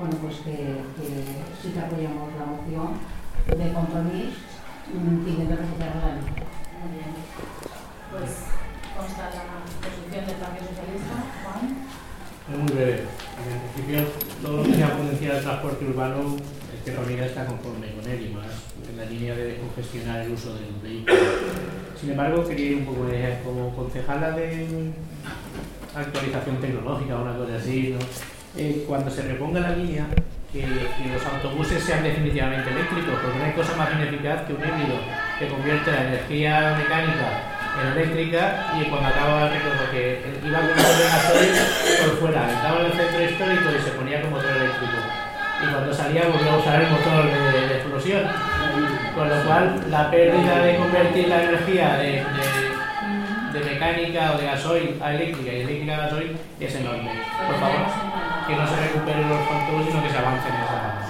Bueno, pues que, que sí que apoyamos la moción de compromiso mm, pidiendo recuperar la línea. Muy bien. Pues consta la posición del Partido Socialista. Juan. Es muy breve. En principio, todo lo que sea potenciar el transporte urbano, Izquierda Unida está conforme con él y más en la línea de congestionar el uso del vehículo. Sin embargo, quería ir un poco de, como concejala de actualización tecnológica o una cosa así, ¿no? Eh, cuando se reponga la línea, que, los autobuses sean definitivamente eléctricos, porque no hay cosa más ineficaz que un híbrido que convierte la energía mecánica en eléctrica y cuando acaba el recorrido que iba con de gasoil por fuera, entraba en el centro histórico y se ponía con motor eléctrico. Y cuando salía volvía a usar el motor de, de explosión. Con lo cual la pérdida de convertir la energía de, de, de mecánica o de gasoil a eléctrica y eléctrica a gasoil es enorme. Por favor, que no se recuperen los autobuses, sino que se avance en esa.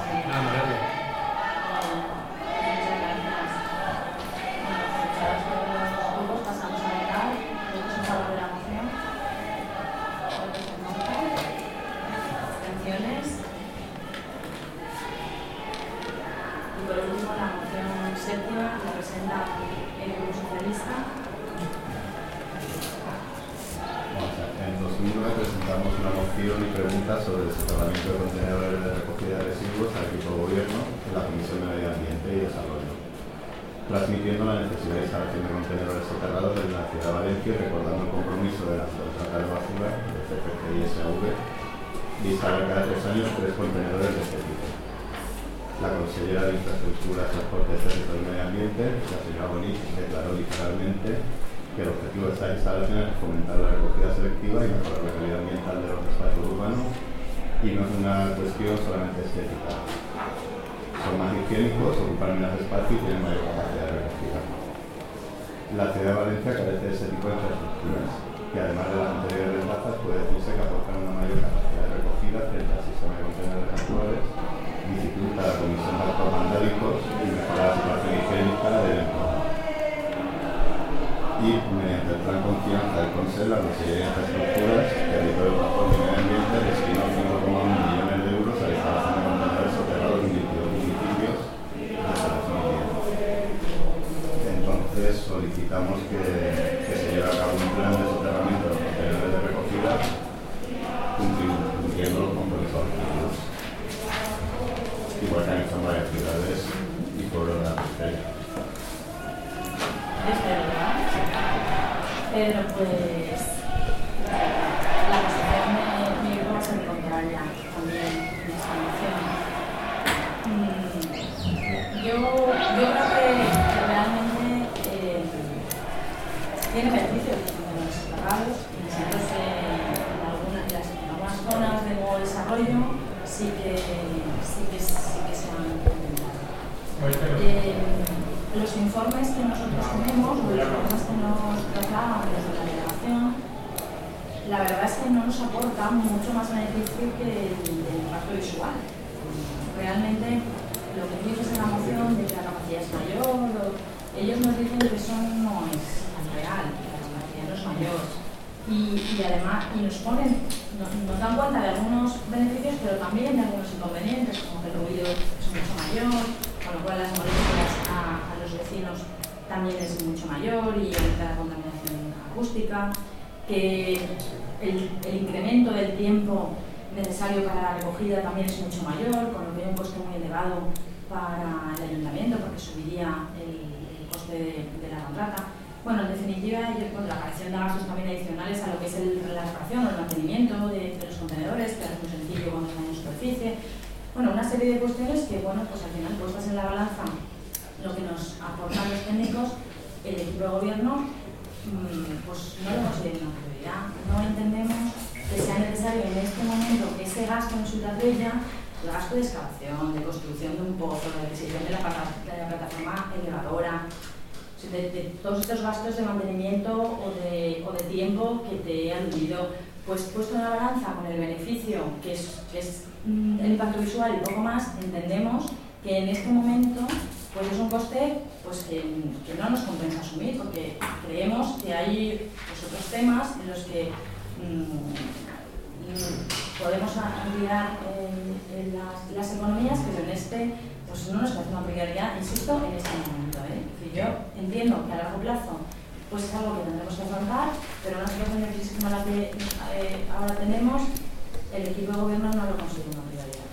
La consellera de Infraestructuras, Transportes, Territorio y Medio Ambiente, la señora Bonich, declaró literalmente que el objetivo de esta instalación es fomentar la recogida selectiva y mejorar la calidad ambiental de los espacios urbanos y no es una cuestión solamente estética. Son más higiénicos, ocupan menos espacio y tienen mayor capacidad de recogida. La ciudad de Valencia carece de ese tipo de infraestructuras que además de las anteriores plazas puede decirse que aportan una mayor capacidad de recogida frente al sistema de contenedores actuales, dificulta la comisión de actos vandálicos y mejora la situación higiénica del entorno y mediante el plan Confianza del Consejo, la Consejería de Infraestructuras, Territorio, Transporte y Medio Ambiente destinó 5,1 millones de euros a la instalación de contenedores soterrados en 22 municipios hasta 2010. entonces solicitamos que, que se lleve a cabo un plan de soterramiento de los contenedores de recogida cumpli- cumpliendo los compromisos adquiridos. Igual que han hecho en varias ciudades y pueblos de la periferia. Es verdad. Pero pues la posición de mi grupo va a ser contraria también en esta moción. Mm, Yo, yo creo que que realmente eh, tiene beneficios de los cerrados y nosotros eh, en, algunas, en, las- en algunas zonas de nuevo desarrollo sí que, sí que, sí que se han implementado. Eh, los informes que nosotros tenemos, o los informes que nos trasladan desde la delegación, la verdad es que no nos aportan mucho más beneficio que el, el impacto visual. Realmente, lo que tú dices en la moción de que la capacidad es mayor, o- ellos nos dicen que eso no es real, que la capacidad no es mayor. Y, y además, y nos ponen, nos, nos dan cuenta de algunos beneficios, pero también de algunos inconvenientes, como que el ruido es mucho mayor, con lo cual las molestias a, a los vecinos también es mucho mayor y aumenta la contaminación acústica, que el, el incremento del tiempo necesario para la recogida también es mucho mayor, con lo que hay un coste muy elevado para el ayuntamiento, porque subiría el, el coste de, de la contrata. Bueno, en definitiva, yo la aparición de gastos también adicionales a lo que es el, la reparación o el mantenimiento de, de los contenedores, que es muy sencillo cuando están en superficie. Bueno, una serie de cuestiones que, bueno, pues al final puestas en la balanza lo que nos aportan los técnicos, el equipo de gobierno, mm, pues no lo considera una prioridad. No entendemos que sea necesario en este momento ese gasto en su tablilla, gasto de excavación, de construcción de un pozo, de adquisición de la, plataforma elevadora, de, todos estos gastos de mantenimiento o de, tiempo que te he aludido, pues puesto en la balanza con el beneficio, que es, mm, el impacto visual y poco más, entendemos que en este momento pues es un coste pues que, no nos compensa asumir, porque creemos que hay pues, otros temas en los que mm, podemos ampliar eh, en las, las economías, pero en este pues no nos parece una prioridad, insisto, en este momento. ¿eh? Yo entiendo que a largo plazo pues es algo que tendremos que afrontar, pero una situación de crisis como la que eh, ahora tenemos, el equipo de gobierno no lo considera una prioridad.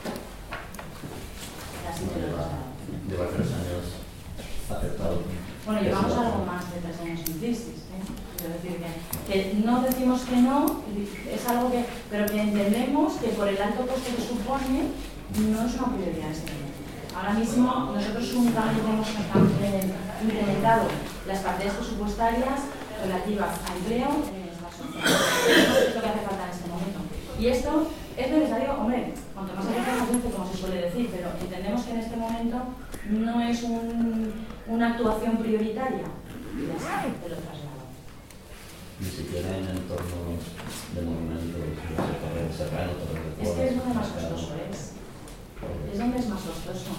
Así te lo. Lleva tres años aceptado. Bueno, llevamos algo más de tres años en crisis. Quiero decir que, no decimos que no, es algo que, pero que entendemos que por el alto coste que supone, no es una prioridad este. Ahora mismo nosotros únicamente hemos incrementado las partidas presupuestarias relativas a empleo en esta sociedad. Es lo que hace falta en este momento. Y esto es necesario, hombre, cuanto más más veces, como se suele decir, pero entendemos que en este momento no es un- una actuación prioritaria. Y ya está. Ni siquiera en entornos de monumentos, no sé, Torre del Serrano, Torre del Es que es donde más costoso es. Es donde es más costoso.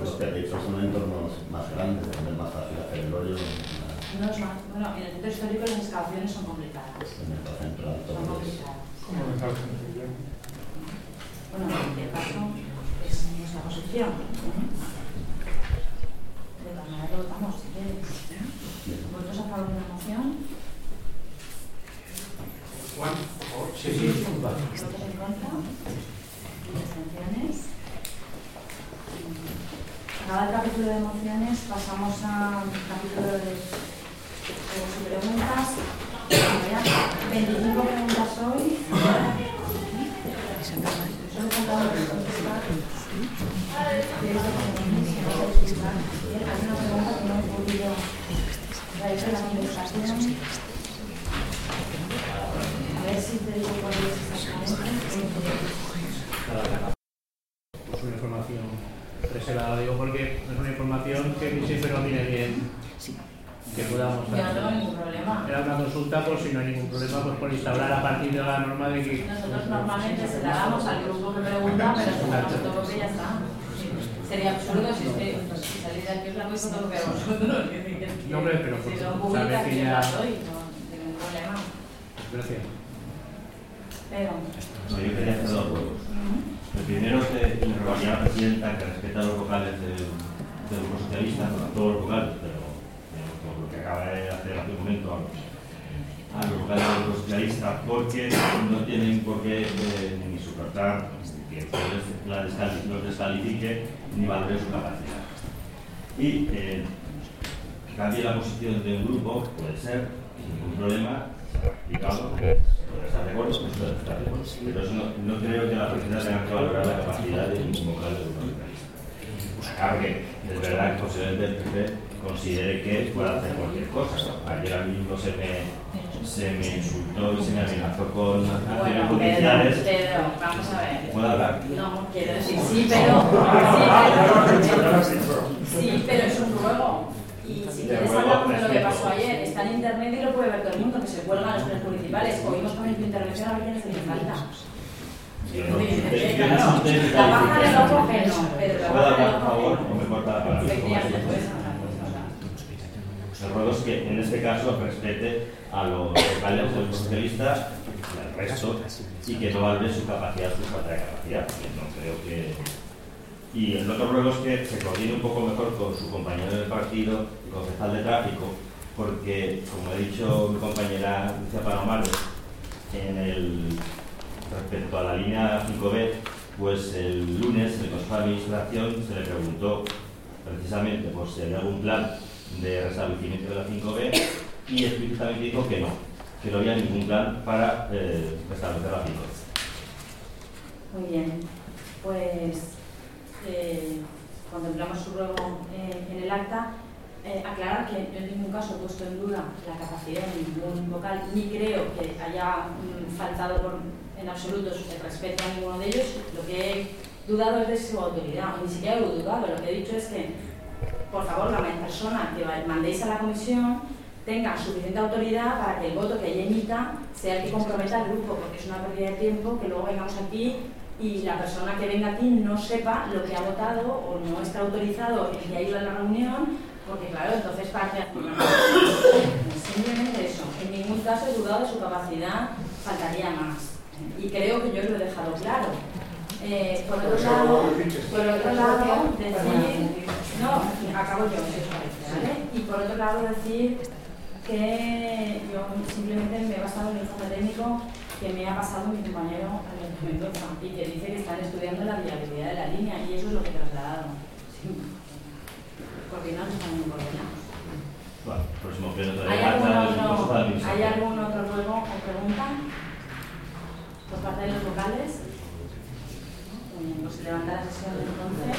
Los que dicho son entornos más grandes, donde es más fácil hacer el hoyo, en No es más, bueno, en el centro histórico las excavaciones son complicadas. el central, Son todo es complicadas. Como en Estados Unidos. Bueno, en cualquier caso, es nuestra posición. De todas maneras, lo votamos, si quieres. ¿Vosotros a favor de la moción? Juan, por favor. Sí, sí, vale. ¿Votos en contra? ¿Y abstenciones? Acaba el capítulo de mociones, pasamos al capítulo de, preguntas. Vaya, 25 preguntas hoy. Solo faltaba contestar. ¿Qué es lo que tenéis? Si no sabéis contestar. Bien, Hay una pregunta que no he podido realizar la contestación. A ver si te digo cuál es exactamente. Es una información reservada, digo porque es una información que siempre no viene bien que podamos Yo no tengo hacer. ningún problema. Era una consulta por si no hay ningún problema, pues por instaurar a partir de la norma de que... Se la damos al grupo que pregunta, pero si no fotocopia ya está. Sería absurdo si, es que, si salís de aquí os la voy fotocopiar vosotros. que- que- que- No, hombre, pero si por- son saber públicas, que yo ya- las doy, no tengo ningún problema. Gracias. Pero, No, yo quería hacer dos juegos. El primero es que le rogaría a la presidenta que respete a los vocales del, del Grupo Socialista, no a todos los vocales, pero pero por lo que acaba de hacer hace un momento a los vocales del Grupo Socialista, porque no tienen por qué eh, ni soportar que los descalifique ni valore su capacidad. Y eh, cambie la posición de un grupo, puede ser, sin ningún problema, explicado, puede estar de acuerdo, puede estar de acuerdo. Pero eso no, creo que la sociedad tenga que valorar la capacidad de ningún vocal Grupo Socialista. Claro que es verdad que José del PP considere que puede hacer cualquier cosa. Ayer a mí mismo se me, se me insultó y se me amenazó con acciones Bueno, Pedro, judiciales. Pedro, vamos a ver. ¿Puedo hablar? No, quiero decir, sí, pero. Sí, pero, sí, pero es un ruego. Y si quieres hablamos de lo que pasó ayer, está en internet y lo puede ver todo el mundo, que se cuelgan los plenos municipales. Oímos también tu intervención a ver quién es el que falta. Yo no La baja del ojo que no, Pedro, la ¿Puedo baja del hablar, ojo favor? ¿O me corta la palabra? Efectivamente, puedes hablar, puedes hablar. El ruego es que en este caso respete a los vocales del socialista y al resto y que no valore su capacidad, su falta de capacidad. No creo que. Y el otro ruego es que se coordine un poco mejor con su compañero del partido y concejal de tráfico, porque, como ha dicho mi compañera Lucia Palomares, en el, respecto a la línea 5B, pues el lunes el Consejo de Administración se le preguntó precisamente por si había algún plan de restablecimiento de la 5B y explícitamente dijo que no, que no había ningún plan para eh, restablecer la 5B. Muy bien, pues eh, contemplamos su ruego eh, en el acta. Eh, aclarar que yo en ningún caso he puesto en duda la capacidad de ningún vocal, ni creo que haya mm, faltado en absoluto el respeto a ninguno de ellos. Lo que he dudado es de su autoridad, ni siquiera he dudado, lo que he dicho es que, por favor, la persona que mandéis a la comisión tenga suficiente autoridad para que el voto que ella emita sea el que comprometa al grupo, porque es una pérdida de tiempo que luego vengamos aquí y la persona que venga aquí no sepa lo que ha votado o no está autorizado el que ha ido a la reunión, porque claro, entonces para que... Simplemente eso, en ningún caso he dudado de su capacidad, faltaría más. Y creo que yo lo he dejado claro. Eh, por otro lado, por otro lado, decir... No, acabo yo, ¿vale? Y por otro lado, decir que yo simplemente me he basado en el informe técnico que me ha pasado mi compañero al ayuntamiento y que dice que están estudiando la viabilidad de la línea y eso es lo que he trasladado. Sí. Coordinados están muy coordinados. Bueno, próximo pleno de ¿Hay algún, otro, ¿Hay Administración. algún otro ruego o pregunta por parte de los vocales? Pues se levanta la sesión entonces.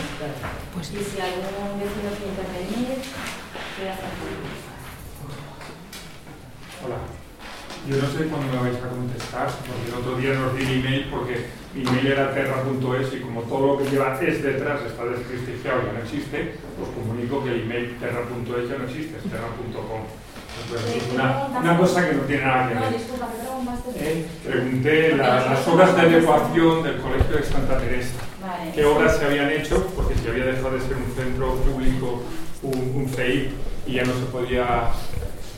Pues y si algún decide que intervenir, queda hasta aquí. Hola. Yo no sé cuándo me vais a contestar, porque el otro día nos di el email porque mi email era terra.es y como todo lo que lleva es detrás está desprestigiado y ya no existe, pues comunico que el email terra.es ya no existe, es terra.com. Una, una cosa que no tiene nada que ver. Eh, Pregunté la- las obras de adecuación del Colegio de Santa Teresa. ¿Qué obras se habían hecho? Porque si había dejado de ser un centro público, un, un CEI, y ya no se podía,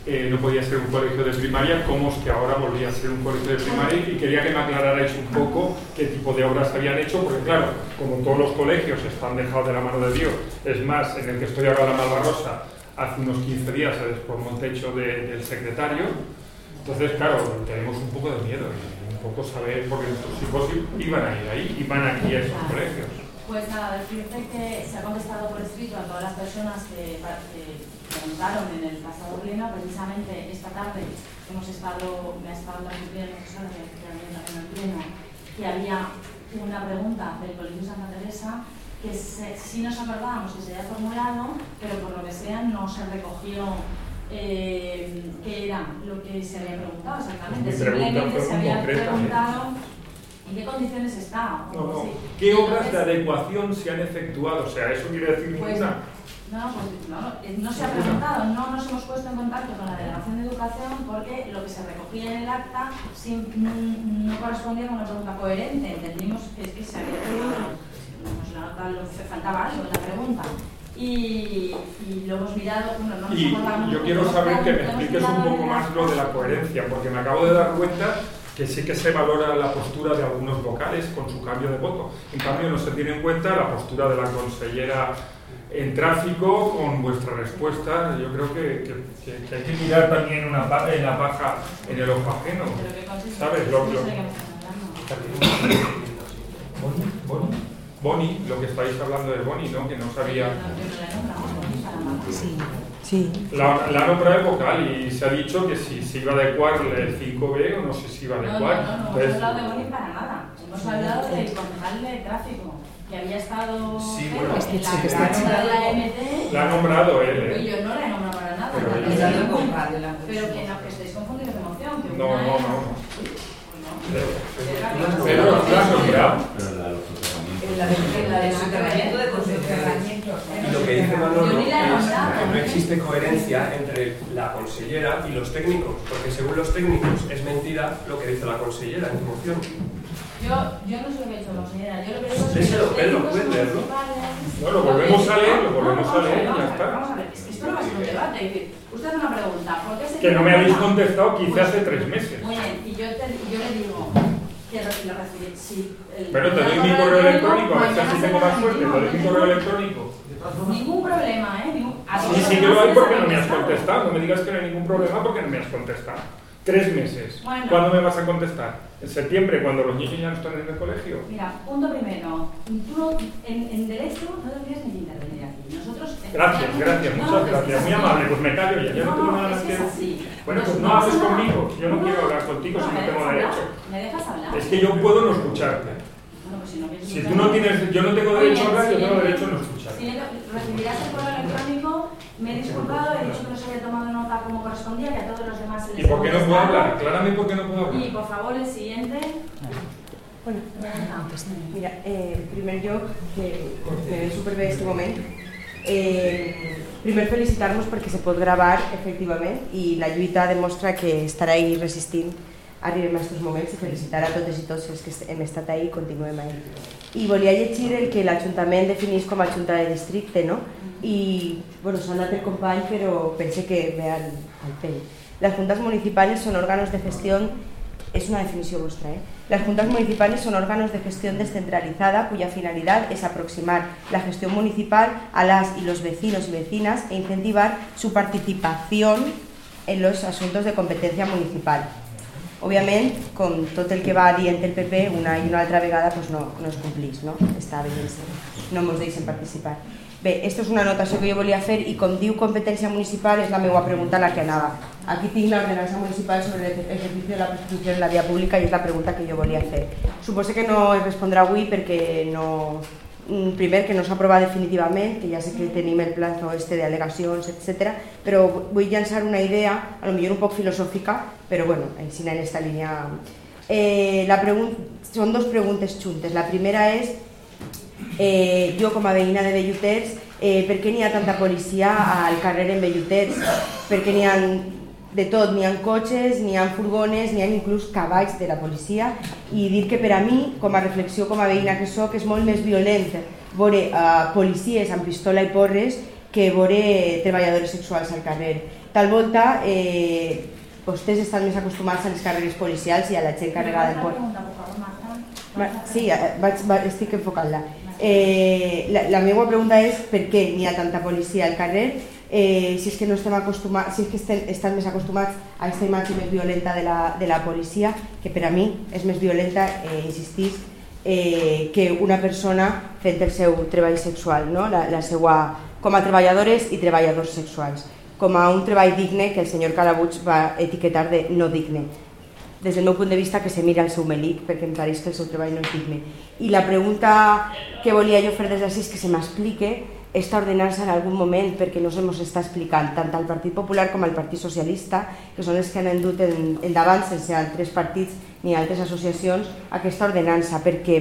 eh, no podía ser un colegio de primaria, ¿cómo es que ahora volvía a ser un colegio de primaria? Y quería que me aclararais un poco qué tipo de obras habían hecho, porque claro, como todos los colegios están dejados de la mano de Dios, es más, en el que estoy ahora, la Malvarrosa, hace unos 15 días se desplomó el techo de- del secretario, entonces, claro, tenemos un poco de miedo y un poco saber, porque nuestros hijos iban a ir ahí y van aquí a esos colegios. Pues nada, decirte que se ha contestado por escrito a todas las personas que preguntaron en el pasado pleno. Precisamente esta tarde hemos estado, me ha estado transmitiendo el profesor que también en el pleno, que había una pregunta del Colegio Santa Teresa que se- sí nos acordábamos que se había formulado, pero por lo que sea no se recogió eh, qué era lo que se había preguntado exactamente. Simplemente se había ¿eh? preguntado en qué condiciones está. o No, no. sí. ¿Qué obras de adecuación se han efectuado? O sea, ¿eso quiere decir Pues, ninguna? No, pues no, eh, no se ha preguntado, no nos hemos puesto en contacto con la Delegación de Educación porque lo que se recogía en el acta sin- mm, no correspondía con una pregunta coherente. Entendimos que es que se había preguntado, nos la nota, lo- faltaba algo en la pregunta. Y, y lo hemos mirado, bueno, no nos Y yo quiero saber que me expliques un poco más lo de la coherencia, porque me acabo de dar cuenta que sí que se valora la postura de algunos vocales con su cambio de voto. En cambio, no se tiene en cuenta la postura de la consellera en tráfico con vuestra respuesta. Yo creo que, que, que- que hay que mirar también una pa- en la paja en el ojo ajeno. ¿Sabes? Lo, No lo- lo que estáis hablando de Boni, ¿no? Que no sabía. No, no la. Sí, sí. La, nombrado vocal y se ha dicho que si se iba a adecuar el 5B o no sé si iba a No, no, adecuar. no, no Entonces, hemos hablado de Boni para nada. Hemos hablado del concejal de tráfico, que había estado Sí, pero bueno. en Este la está ha la MT. la ha nombrado él, Pero ¿eh? yo no la he nombrado para nada. Pero Pero Pero que no, que estáis confundidos de emoción. Que No, no, no. Pues no. Pero, pero ¿lo has nombrado? La de. En la del, en la del soterramiento de construcciones. Y lo que dice Manolo la es que no ¿eh? existe coherencia entre la consellera y los técnicos, porque según los técnicos es mentira lo que dice la consellera en su moción. Yo, yo no sé lo que he hecho, consejera. Yo lo que es que Léselo, los Pedro, técnicos puedes leerlo. No, lo volvemos a leer, lo volvemos vamos a leer y ya ver, está. Vamos a ver, es que esto no va a ser un debate. Usted hace una pregunta. ¿por qué se Que no me habéis contestado quizá Pues, hace tres meses. Muy bien, y yo, te, yo le digo que lo, lo recibí. El, Pero te doy mi correo electrónico, a ver si así tengo más suerte. Te doy mi correo electrónico. Ningún problema, ¿eh? Ningún, Sí, sí que demás lo hay les porque no me has contestado. No me digas que no hay ningún problema porque no me has contestado. Tres meses. Bueno. ¿Cuándo me vas a contestar? ¿En septiembre, cuando los niños ya no están en el colegio? Mira, punto primero. Tú no, en, en derecho no tendrías ni intervenir aquí. Nosotros. Gracias, gracias, No, muchas es que gracias. Muy amable, pues me callo ya. Yo no tengo nada más que así. Bueno, pues no hables hablar. conmigo. Yo no quiero hablar contigo si no ¿me tengo dejas derecho. hablar? ¿Me dejas hablar? Es que yo puedo no escucharte. Bueno, pues si no quieres Si tú no tienes, yo no tengo derecho a hablar, yo tengo derecho a no escuchar. Siguiente, recibirás el correo electrónico, me he disculpado, he dicho que no se había tomado nota como correspondía, que a todos los demás se les ¿Y por qué no puedo hablar? Aclárame por qué no puedo Y hablar. por favor, el siguiente. Bueno, Venga. mira, eh, primer jo, que me ve superbé este moment, eh, primer felicitar-nos perquè se pot gravar efectivament i la lluita demostra que estarà ahí resistint arribem a aquests moments i felicitar a totes i tots els que hem estat ahí i continuem ahí. I volia llegir el que l'Ajuntament definís com a Junta de Districte, no? I, bueno, s'ha anat el company, però pense que ve al, al pell. Las juntas municipales son órganos de gestión es una definición vuestra. ¿eh? Las juntas municipales son órganos de gestión descentralizada cuya finalidad es aproximar la gestión municipal a las y los vecinos y vecinas e incentivar su participación en los asuntos de competencia municipal. Òbviament, com tot el que va dient el PP una i una altra vegada doncs no, no es complís, no? està veient no ens deixen participar. Bé, esto és una anotació que jo volia fer i com diu competència municipal és la meva pregunta la que anava. Aquí tinc l'ordenança municipal sobre l'exercici de la prostitució en la via pública i és la pregunta que jo volia fer. Suposo que no es respondrà avui perquè no, primer que no s'ha aprovat definitivament, que ja sé que tenim el plazo este de al·legacions, etc. però vull llançar una idea, a lo millor un poc filosòfica, però bueno, així en esta línia. Eh, la són dos preguntes juntes. La primera és, eh, jo com a veïna de Belluters, eh, per què n'hi ha tanta policia al carrer en Belluters? Per què n'hi ha de tot, n'hi ha cotxes, n'hi ha furgones, n'hi ha inclús cavalls de la policia i dir que per a mi, com a reflexió, com a veïna que sóc, és molt més violent veure uh, policies amb pistola i porres que veure treballadores sexuals al carrer. Tal volta, eh, vostès estan més acostumats a les carreres policials i a la gent carregada en por porres. Ma- Sí, eh, vaig, va, estic enfocant-la. Eh, la, la meva pregunta és per què n'hi ha tanta policia al carrer eh, si és que no estem acostumats, si és que estem, estan més acostumats a aquesta imatge més violenta de la, de la policia, que per a mi és més violenta, eh, insistís, eh, que una persona fent el seu treball sexual, no? la, la seva, com a treballadores i treballadors sexuals, com a un treball digne que el senyor Calabuig va etiquetar de no digne des del meu punt de vista que se mira el seu melic perquè em pareix que el seu treball no és digne. I la pregunta que volia jo fer des d'ací és que se m'explique esta ordenança en algun moment perquè no se mos està explicant tant al Partit Popular com al Partit Socialista que són els que han endut en, endavant sense altres partits ni altres associacions aquesta ordenança perquè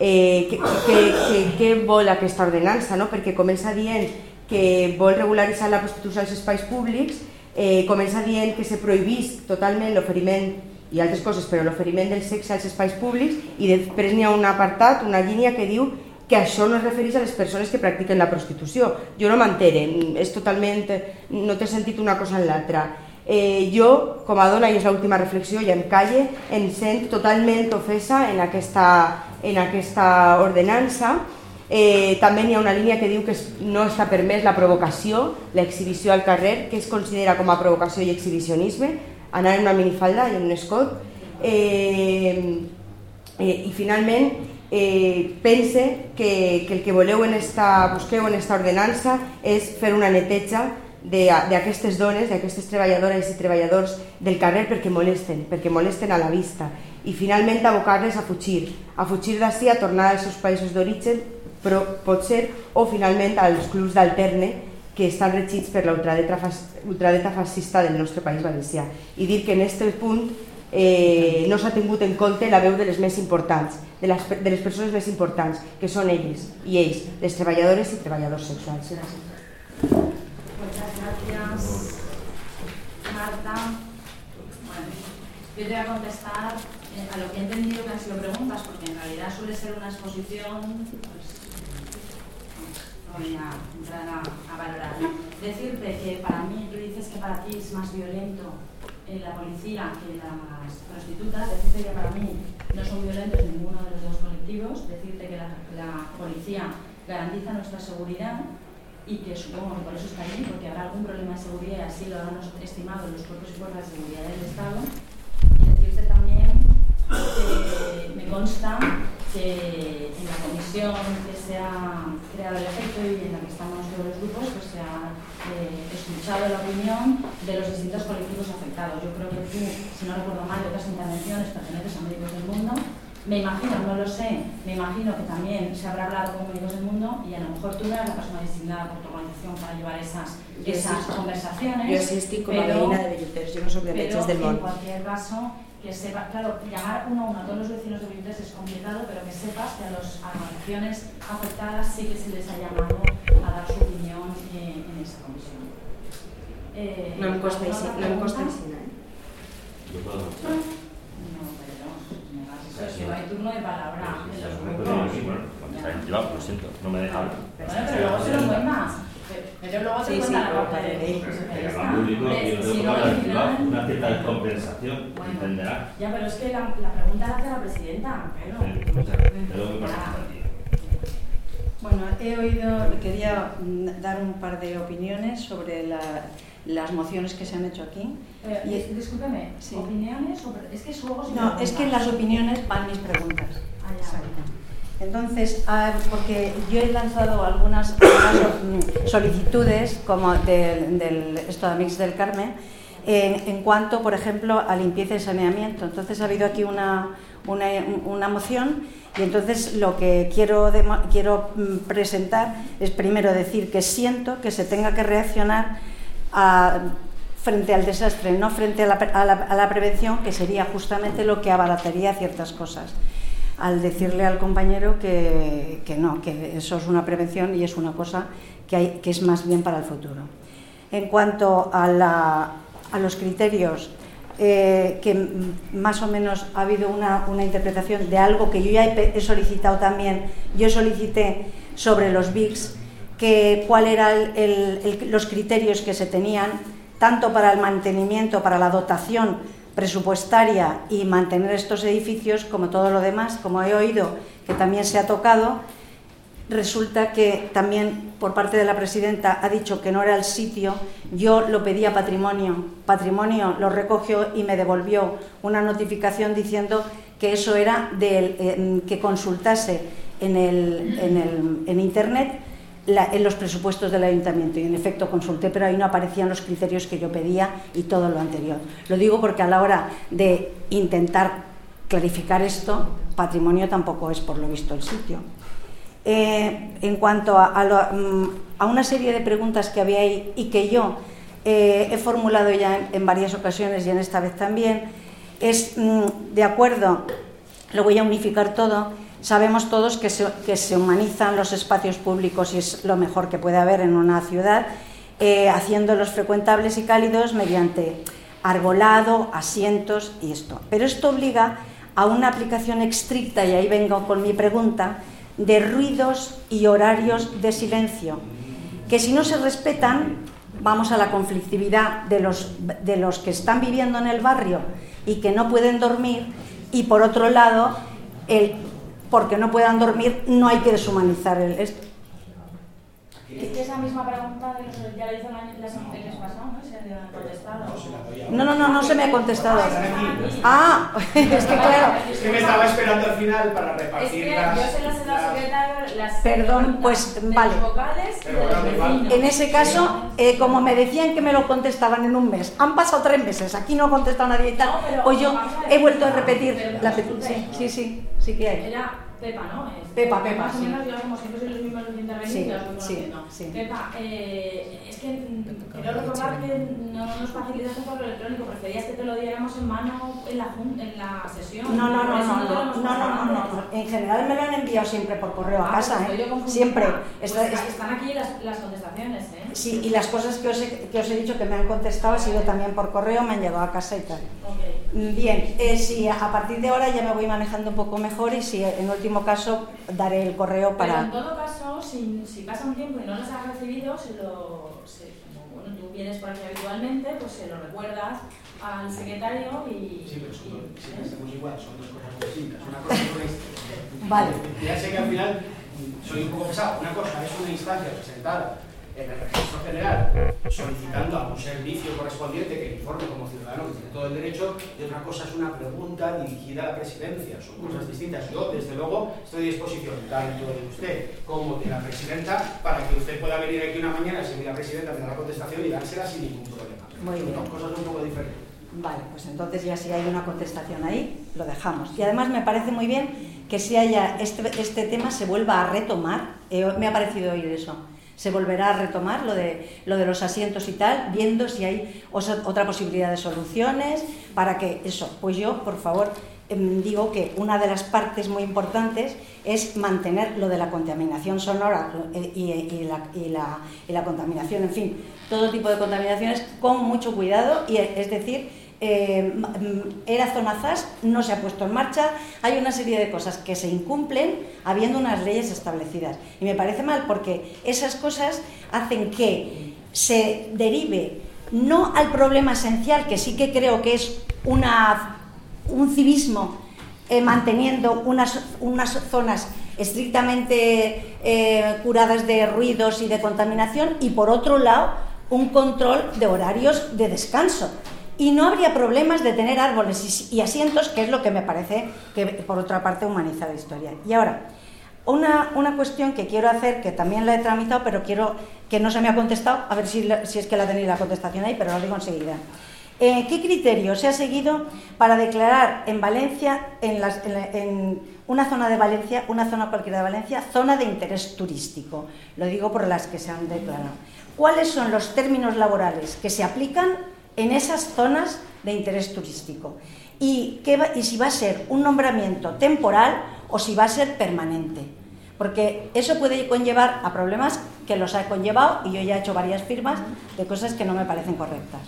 eh, què, què, què, què vol aquesta ordenança no? perquè comença dient que vol regularitzar la prostitució als espais públics eh, comença dient que se prohibís totalment l'oferiment i altres coses, però l'oferiment del sexe als espais públics i després n'hi ha un apartat, una línia que diu que això no es refereix a les persones que practiquen la prostitució. Jo no m'entere, és totalment, no té sentit una cosa en l'altra. Eh, jo, com a dona, i és l'última reflexió, ja em calle, em sent totalment ofesa en aquesta, en aquesta ordenança Eh, també hi ha una línia que diu que no està permès la provocació, l'exhibició al carrer, que es considera com a provocació i exhibicionisme, anar en una minifalda i en un escot. Eh, eh, I finalment, eh, pense que, que el que voleu en esta, busqueu en esta ordenança és fer una neteja d'aquestes dones, d'aquestes treballadores i treballadors del carrer perquè molesten, perquè molesten a la vista i finalment abocar-les a fugir, a fugir d'ací, a tornar als seus països d'origen, però pot ser, o finalment als clubs d'alterne que estan regits per l'ultradeta fascista del nostre país valencià. I dir que en aquest punt eh, no s'ha tingut en compte la veu de les més importants, de les, de les persones més importants, que són elles i ells, les treballadores i treballadors sexuals. Gràcies. Muchas gracias, Marta. Bueno, yo te voy a contestar eh, a lo que he entendido que han sido preguntas, porque en realidad suele ser una exposición, pues, no voy a entrar a, a valorar. Decirte que para mí, tú dices que para ti es más violento eh, la policía que las prostitutas, decirte que para mí no son violentos ninguno de los dos colectivos, decirte que la, policía garantiza nuestra seguridad y que supongo que por eso está ahí, porque habrá algún problema de seguridad y así lo habrán estimado los cuerpos y fuerzas de seguridad del Estado. Y decirte también que me consta que en la comisión que se ha creado el efecto y en la que estamos todos los grupos, pues se ha eh, escuchado la opinión de los distintos colectivos afectados. Yo creo que tú, si no recuerdo mal, de otras intervenciones perteneces a Médicos del Mundo me imagino, no lo sé, me imagino que también se habrá hablado con médicos del mundo y a lo mejor tú eras la persona designada por tu organización para llevar esas, esas conversaciones. Yo estoy como pero, de Belluters, yo no soy de Pero del en cualquier caso, que sepa, claro, llamar uno a uno a todos los vecinos de Belluters es complicado, pero que sepas que a las organizaciones afectadas sí que se les ha llamado a dar su opinión en, en esa comisión. Eh, no me consta, no me consta, ¿eh? Yo puedo si no hay turno de palabra llevado, lo siento, no me deja hablar. Bueno, pero luego se lo cuentas. Pero luego se Sí, cuenta sí, la parte de sí. los Pero socialistas. hablar público y Hombre, yo si tengo no, que al hablar privado, final- una cierta descompensación, Bueno. entenderá. Ya, pero es que la, la pregunta la hace la presidenta, pero... O sea, de lo que pasa aquí. Bueno, he oído, quería mm, dar un par de opiniones sobre la- las mociones que se han hecho aquí. Eh, Y- dis- discúlpeme, Sí. ¿opiniones? o pre- Es que y No, es que las opiniones van mis preguntas. Ah, ya. Entonces, porque yo he lanzado algunas, mm, solicitudes, como del, del Estadamix del Carmen, en, en cuanto, por ejemplo, a limpieza y saneamiento. Entonces, ha habido aquí una, una, una moción y entonces lo que quiero, demo- quiero mm, presentar es primero decir que siento que se tenga que reaccionar frente al desastre, no frente a la, a la- a la prevención, que sería justamente lo que abarataría ciertas cosas al decirle al compañero que, que no, que eso es una prevención y es una cosa que, hay, que es más bien para el futuro. En cuanto a, los criterios, eh, que más o menos ha habido una, una interpretación de algo que yo ya he solicitado también, yo solicité sobre los BICs, que cuál eran los criterios que se tenían, tanto para el mantenimiento, para la dotación presupuestaria y mantener estos edificios, como todo lo demás, como he oído que también se ha tocado, resulta que también por parte de la presidenta ha dicho que no era el sitio, yo lo pedí a Patrimonio, Patrimonio lo recogió y me devolvió una notificación diciendo que eso era del, eh, que consultase en, el, en, el, en Internet en los presupuestos del ayuntamiento y en efecto consulté, pero ahí no aparecían los criterios que yo pedía y todo lo anterior. Lo digo porque a la hora de intentar clarificar esto, patrimonio tampoco es por lo visto el sitio. Eh, en cuanto mm, a, una serie de preguntas que había ahí y que yo eh, he formulado ya en, en, varias ocasiones y en esta vez también, es mm, de acuerdo, lo voy a unificar todo, sabemos todos que se, humanizan los espacios públicos y es lo mejor que puede haber en una ciudad, eh, haciéndolos frecuentables y cálidos mediante arbolado, asientos y esto. Pero esto obliga a una aplicación estricta, y ahí vengo con mi pregunta, de ruidos y horarios de silencio, que si no se respetan, vamos a la conflictividad de los, de los que están viviendo en el barrio y que no pueden dormir, y por otro lado, el porque no puedan dormir, no hay que deshumanizar el esto. Es que esa misma pregunta ya la hizo la, la semana el mes pasado, ¿no? Se ha contestado. No, no, no, no se me ha contestado. Ah, es que claro. Es que me estaba esperando al final para Es repartir que las... yo se las he dado al secretario, las Perdón, pues, vale. vocales. En ese caso, eh, como me decían que me lo contestaban en un mes, han pasado tres meses, aquí no ha contestado nadie y tal, pues yo he vuelto a repetir la petición. Sí, sí, sí, sí que hay. Pepa, ¿no? Es- Pepa, Pepa, Más o sí. menos yo como siempre soy los mismos intervenís, Sí, voy sí, conociendo. sí. Pepa, eh, es que mm, quiero recordar que no nos facilitas un correo electrónico, preferías que te lo diéramos en mano en la, en la sesión. No, no, no, no, no, no, no, no, no. En general me lo han enviado siempre por correo a Ah, casa, pues ¿eh? Siempre. Pues Está- es- están aquí las, las contestaciones, ¿eh? Sí, y las cosas que os, he, que os he dicho que me han contestado ha sido también por correo, me han llegado a casa y tal. Ok. Bien, eh, si a a partir de ahora ya me voy manejando un poco mejor y si en último caso daré el correo Pero en para... todo caso, si, si pasa un tiempo y no las has recibido, se lo, se- como bueno, tú vienes por aquí habitualmente, pues se lo recuerdas al secretario y... Sí, pero y- son, sí, ¿eh? estamos igual, son dos cosas muy distintas. Una cosa es. Vale. Ya sé que al final soy un poco pesado. Una cosa es una instancia presentada en el registro general solicitando a un servicio correspondiente que informe como ciudadano que tiene todo el derecho y otra cosa es una pregunta dirigida a la presidencia. Son cosas distintas. Yo, desde luego, estoy a disposición tanto de usted como de la presidenta para que usted pueda venir aquí una mañana si la presidenta me da la contestación y dársela sin ningún problema. Muy bien. Son cosas un poco diferentes. Vale, pues entonces ya si hay una contestación ahí, lo dejamos. Y además me parece muy bien que si haya este, este tema se vuelva a retomar, eh, me ha parecido oír eso, se volverá a retomar lo de, lo de los asientos y tal, viendo si hay otra posibilidad de soluciones, para que eso, pues yo, por favor, em, digo que una de las partes muy importantes es mantener lo de la contaminación sonora eh, y la, y la- y la contaminación, en fin, todo tipo de contaminaciones con mucho cuidado, y es decir, eh, m- m- era zona ZAS, no se ha puesto en marcha, hay una serie de cosas que se incumplen habiendo unas leyes establecidas. Y me parece mal porque esas cosas hacen que se derive no al problema esencial, que sí que creo que es una, un civismo eh, manteniendo unas, unas zonas estrictamente eh, curadas de ruidos y de contaminación y por otro lado un control de horarios de descanso. Y no habría problemas de tener árboles y, asientos, que es lo que me parece que por otra parte humaniza la historia. Y ahora, una, una cuestión que quiero hacer, que también la he tramitado, pero quiero que no se me ha contestado, a ver si, si es que la tenéis la contestación ahí, pero lo digo enseguida. Eh, ¿Qué criterio se ha seguido para declarar en Valencia, en una zona de Valencia, una zona cualquiera de Valencia, zona de interés turístico? Lo digo por las que se han declarado. ¿Cuáles son los términos laborales que se aplican en esas zonas de interés turístico? ¿Y, qué va- y si va a ser un nombramiento temporal o si va a ser permanente? Porque eso puede conllevar a problemas que los ha conllevado y yo ya he hecho varias firmas de cosas que no me parecen correctas.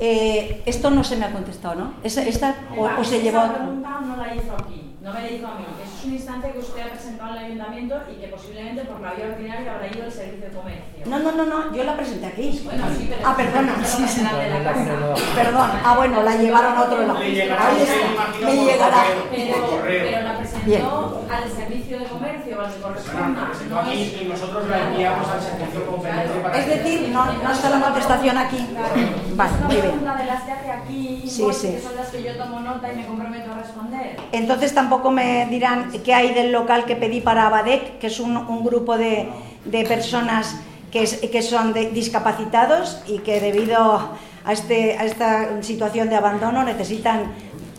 Eh, esto no se me ha contestado, ¿no? Esta, o, se llevó pregunta no la hizo aquí, no me la hizo a mí. Eso es un instante que usted ha presentado en el ayuntamiento y que posiblemente por la vía ordinaria habrá ido al servicio de comercio. No, no, no, no, yo la presenté aquí. Bueno, sí, pero- ah, perdona, sí, sí. de. Perdón, ah, bueno, la llevaron a otro lado. Le llegará, Ahí me me llegará. Pero, la presentó Bien. al servicio de comercio, al que corresponda. no aquí es- y nosotros la enviamos al servicio competente para Es decir, no, no está la contestación aquí. Vale, es una muy bien. pregunta de las que hace aquí, Sí, Invoice, sí. que son las que yo tomo nota y me comprometo a responder. Entonces tampoco me dirán qué hay del local que pedí para Abadec, que es un, un grupo de, de personas que, es- que son de- discapacitados y que debido a, este, a esta situación de abandono necesitan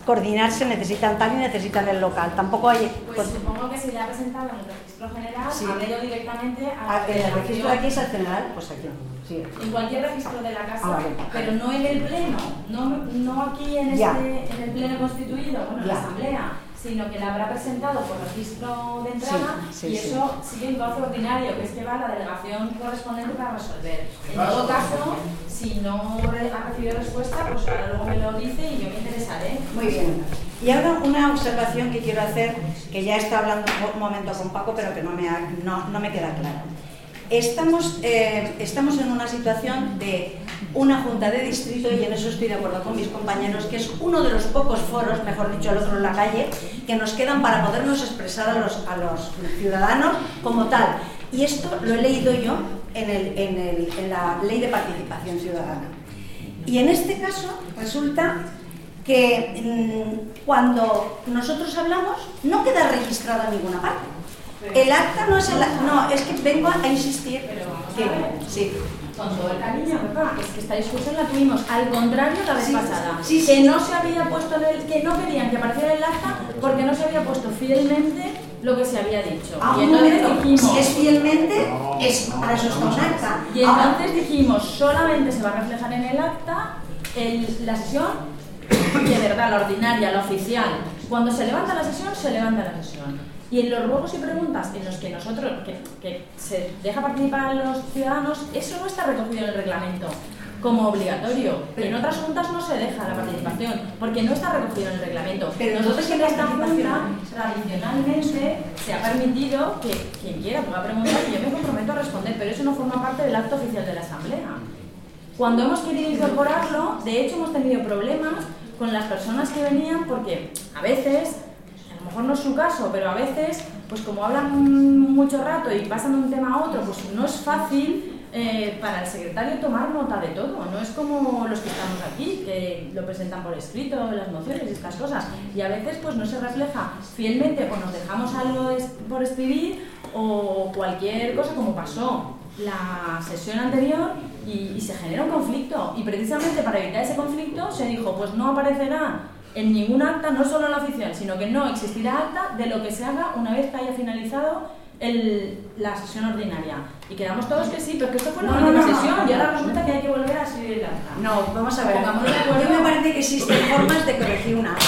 coordinarse, necesitan tal y necesitan el local. Tampoco hay... Pues supongo que si le ha presentado en el registro general, Sí. habré ido directamente a Ah, la en el registro de aquí es el general, pues aquí. Sí. En cualquier registro de la casa, Ah, vale. pero no en el pleno, no, no aquí en, este, en el pleno constituido, bueno, en la asamblea, sino que la habrá presentado por registro de entrada Sí, sí, y sí. eso sigue un cauce ordinario, que es que va a la delegación correspondiente para resolver. En todo caso, si no ha recibido respuesta, pues ahora luego me lo dice y yo me interesaré. Muy bien. Y ahora una observación que quiero hacer, que ya está hablando un momento con Paco, pero que no me, ha- no, no me queda claro. Estamos, eh, estamos en una situación de una junta de distrito, y en eso estoy de acuerdo con mis compañeros, que es uno de los pocos foros, mejor dicho, al otro en la calle, que nos quedan para podernos expresar a los, ciudadanos como tal. Y esto lo he leído yo en la ley de participación ciudadana. Y en este caso resulta que mm, cuando nosotros hablamos no queda registrado en ninguna parte. El acta no es el ac- no, es que vengo a insistir, que sí. Con todo el cariño, papá, es que esta discusión la tuvimos al contrario la vez Sí, pasada. sí, sí. que no se había puesto el, que no querían que apareciera el acta porque no se había puesto fielmente lo que se había dicho. Ah, y entonces dijimos. si es fielmente, es, para eso está un acta. Y entonces dijimos, solamente se va a reflejar en el acta el- la sesión de verdad, la ordinaria, la oficial. Cuando se levanta la sesión, se levanta la sesión. Y en los ruegos y preguntas en los que nosotros, que, que se deja participar a los ciudadanos, eso no está recogido en el reglamento como obligatorio. En otras juntas no se deja la participación, porque no está recogido en el reglamento. Pero nosotros en esta junta, tradicionalmente, se ha permitido que quien quiera pueda preguntar y yo me comprometo a responder, pero eso no forma parte del acto oficial de la Asamblea. Cuando hemos querido incorporarlo, de hecho hemos tenido problemas con las personas que venían porque a veces, lo mejor no es su caso, pero a veces, pues como hablan mucho rato y pasan de un tema a otro, pues no es fácil eh, para el secretario tomar nota de todo. No es como los que estamos aquí, que lo presentan por escrito, las mociones estas cosas. Y a veces pues no se refleja fielmente o nos dejamos algo por escribir o cualquier cosa como pasó la sesión anterior y, y se genera un conflicto. Y precisamente para evitar ese conflicto se dijo, pues no aparecerá en ningún acta, no solo en la oficial, sino que no existirá acta de lo que se haga una vez que haya finalizado el- la sesión ordinaria. Y quedamos todos que sí, pero que esto fue la No, no, última no, no. sesión y ahora resulta que hay que volver a escribir el acta. No, vamos a ver. Pongámonos de acuerdo. Yo me parece que existen formas de corregir una acta.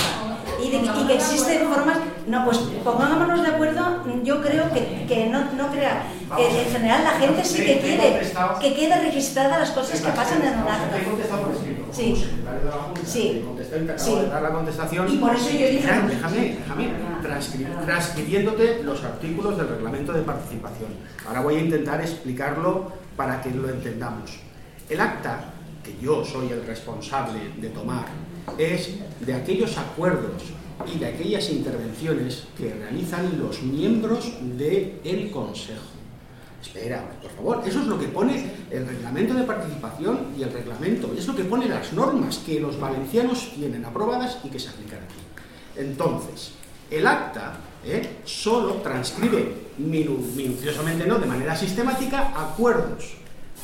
Y, de- y que existen formas. No, pues pongámonos de acuerdo. Yo creo que, que no, no crea. que en general la gente sí que quiere que quede registradas las cosas que pasan en un acta. Sí. Como secretario de la Junta, Sí. contesté y te acabo Sí. de dar la contestación. Y por eso yo dije- Déjame, déjame, déjame transcri- transcribiéndote los artículos del reglamento de participación. Ahora voy a intentar explicarlo para que lo entendamos. El acta, que yo soy el responsable de tomar, es de aquellos acuerdos y de aquellas intervenciones que realizan los miembros del Consejo. Espera, por favor, eso es lo que pone el reglamento de participación y el reglamento, es lo que pone las normas que los valencianos tienen aprobadas y que se aplican aquí. Entonces, el acta ¿eh? solo transcribe minu- minuciosamente, no, de manera sistemática, acuerdos.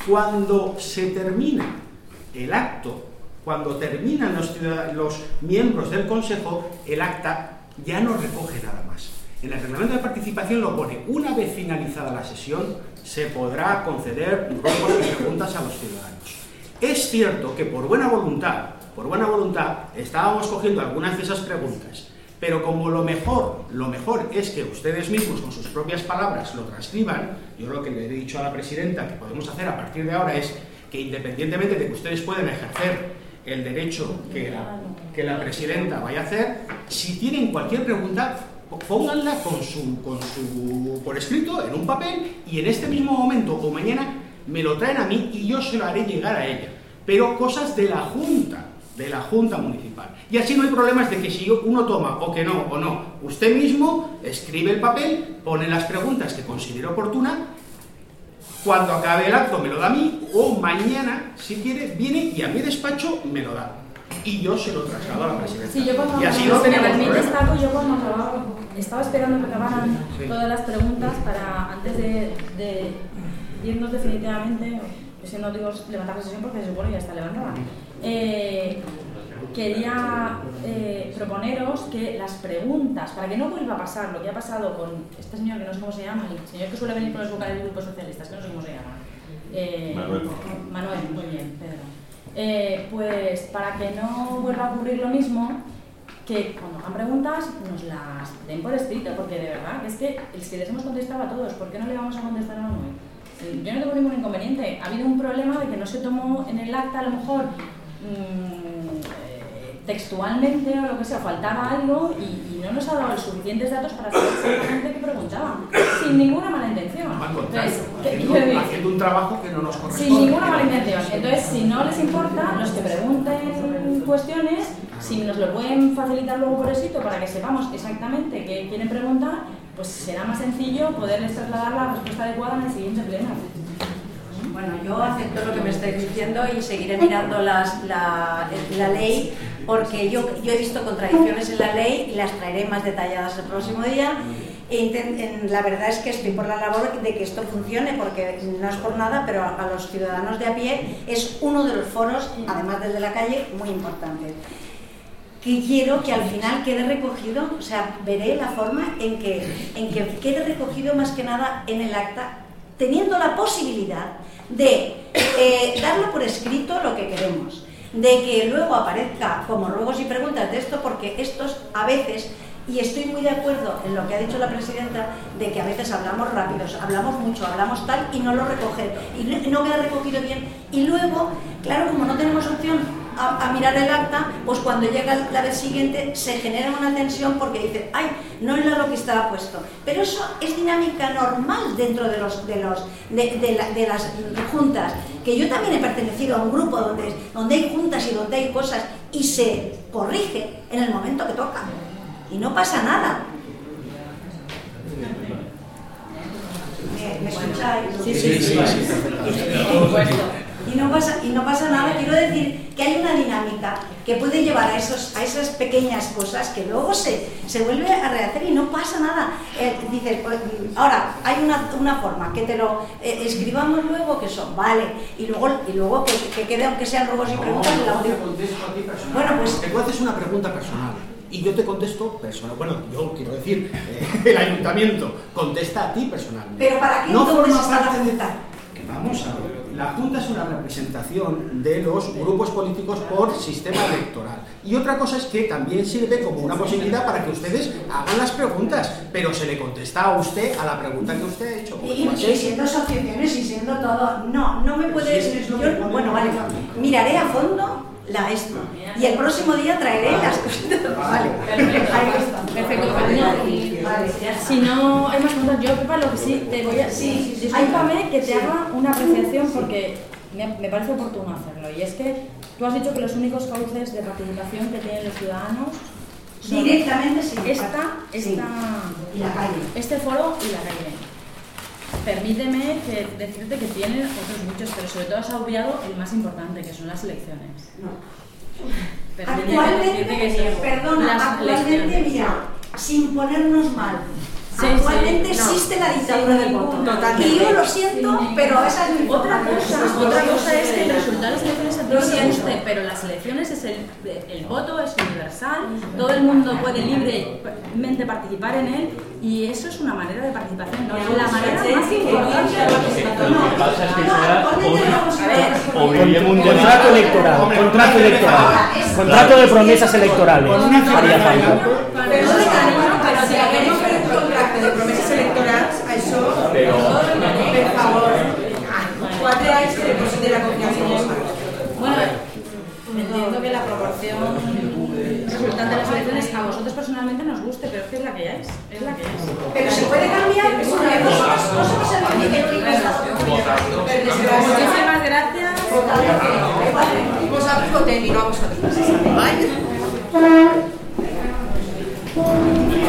Cuando se termina el acto, cuando terminan los miembros del Consejo, el acta ya no recoge nada más. En el reglamento de participación lo pone, una vez finalizada la sesión, se podrá conceder preguntas a los ciudadanos. Es cierto que por buena voluntad, por buena voluntad, estábamos cogiendo algunas de esas preguntas, pero como lo mejor, lo mejor es que ustedes mismos con sus propias palabras lo transcriban, yo lo que le he dicho a la presidenta que podemos hacer a partir de ahora es que independientemente de que ustedes puedan ejercer el derecho que la presidenta vaya a hacer, si tienen cualquier pregunta, pónganla con su, con su, por escrito en un papel y en este mismo momento o mañana me lo traen a mí y yo se lo haré llegar a ella. Pero cosas de la Junta, de la Junta Municipal. Y así no hay problemas de que si uno toma o que no o no. Usted mismo escribe el papel, pone las preguntas que considere oportuna, cuando acabe el acto me lo da a mí o mañana, si quiere, viene y a mi despacho me lo da. Y yo se lo traslado a la presidenta. Sí, yo cuando y así no tenemos en mi problema. destaco, yo cuando acababa, estaba esperando que acabaran todas las preguntas para antes de, de irnos definitivamente, que si no digo levantar la sesión porque se supone que ya está levantada. Eh, quería eh, proponeros que las preguntas, para que no vuelva a pasar lo que ha pasado con este señor que no sé cómo se llama, el señor que suele venir con los vocales del grupo socialistas, que no sé cómo se llama. Eh, Manuel. Manuel, muy bien, Pedro. Eh, pues para que no vuelva a ocurrir lo mismo, que cuando hagan preguntas nos las den por escrito, porque de verdad es que si les hemos contestado a todos, ¿por qué no le vamos a contestar a Manuel? Sí, Yo no tengo ningún inconveniente. Ha habido un problema de que no se tomó en el acta a lo mejor mm, eh, textualmente o lo que sea, faltaba algo y, y no nos ha dado los suficientes datos para saber exactamente qué preguntaba. Sin ninguna mala intención. Entonces, haciendo un trabajo que no nos corresponde. Sin ninguna mala intención. Entonces, si no les importa, los que pregunten cuestiones, si nos lo pueden facilitar luego por escrito para que sepamos exactamente qué quieren preguntar, pues será más sencillo poderles trasladar la respuesta adecuada en el siguiente pleno. Bueno, yo acepto lo que me estáis diciendo y seguiré mirando las- la, la ley porque yo, yo he visto contradicciones en la ley y las traeré más detalladas el próximo día. E la verdad es que estoy por la labor de que esto funcione porque no es por nada, pero a, a los ciudadanos de a pie es uno de los foros, además del de la calle, muy importante. Que quiero que al final quede recogido, o sea, veré la forma en que, en que quede recogido más que nada en el acta, teniendo la posibilidad de eh, darlo por escrito lo que queremos, de que luego aparezca como ruegos y preguntas de esto, porque estos a veces, y estoy muy de acuerdo en lo que ha dicho la presidenta, de que a veces hablamos rápidos, hablamos mucho, hablamos tal y no lo no, y no queda recogido bien, y luego, claro, como no tenemos opción a, a mirar el acta, pues cuando llega la vez siguiente se genera una tensión porque dice, ay, no era lo que estaba puesto. Pero eso es dinámica normal dentro de, los, de, los, de, de la- de las juntas, que yo también he pertenecido a un grupo donde, donde hay juntas y donde hay cosas y se corrige en el momento que toca. Y no pasa nada. ¿Me, me escucháis? Sí, sí, sí, sí, Por supuesto. Y no, pasa, y no pasa nada, quiero decir que hay una dinámica que puede llevar a, esos, a esas pequeñas cosas que luego se, se vuelve a rehacer y no pasa nada. Eh, dices, pues, ahora, hay una, una forma, que te lo eh, escribamos luego, que son, vale, y luego, y luego que, que quede, aunque sean ruegos y preguntas, la No, última. te contesto a ti personal. Bueno, pues- Te haces una pregunta personal y yo te contesto personal. Bueno, yo quiero decir, eh, el ayuntamiento contesta a ti personalmente. Pero ¿para qué no forma la parte de-? Que Vamos a ver. La Junta es una representación de los grupos políticos por sistema electoral. Y otra cosa es que también sirve como una posibilidad para que ustedes hagan las preguntas, pero se le contesta a usted a la pregunta que usted ha hecho. Y, siendo asociaciones y siendo todo, no, no me puedes. Sí, yo- bueno, vale, miraré a fondo la esto y el próximo día traeré las cositas. Vale. Perfecto, Vale. Si no hay más preguntas, yo Pepa lo que sí te voy a... Sí, discúlpame que te haga una apreciación porque me, me parece oportuno hacerlo. Y es que tú has dicho que los únicos cauces de participación que tienen los ciudadanos son Directamente sí. esta, Sí. esta, Y la calle. este foro y la calle. Permíteme que, decirte que tienen otros muchos, pero sobre todo has obviado el más importante, que son las elecciones. Permíteme que Actualmente, son perdona, las actualmente, elecciones. mira, sin ponernos mal. Sí, actualmente sí, no. existe la dictadura del voto. Y yo lo siento, pero esa es mi Otra cosa, otra cosa es que el resultado de las elecciones no guste, pero las elecciones es el, el voto es universal, todo el mundo puede libremente participar en él y eso es una manera de participación, no es la manera más importante de participación. Lo que pasa es que será Con- un contrato electoral, contrato electoral, contrato de promesas electorales. Haría falta. a vosotros personalmente nos guste, pero es que es la que ya es. Es la que es. Pero se puede cambiar, es. No somos el comité Muchísimas gracias. Vosotros votéis y no a vosotros.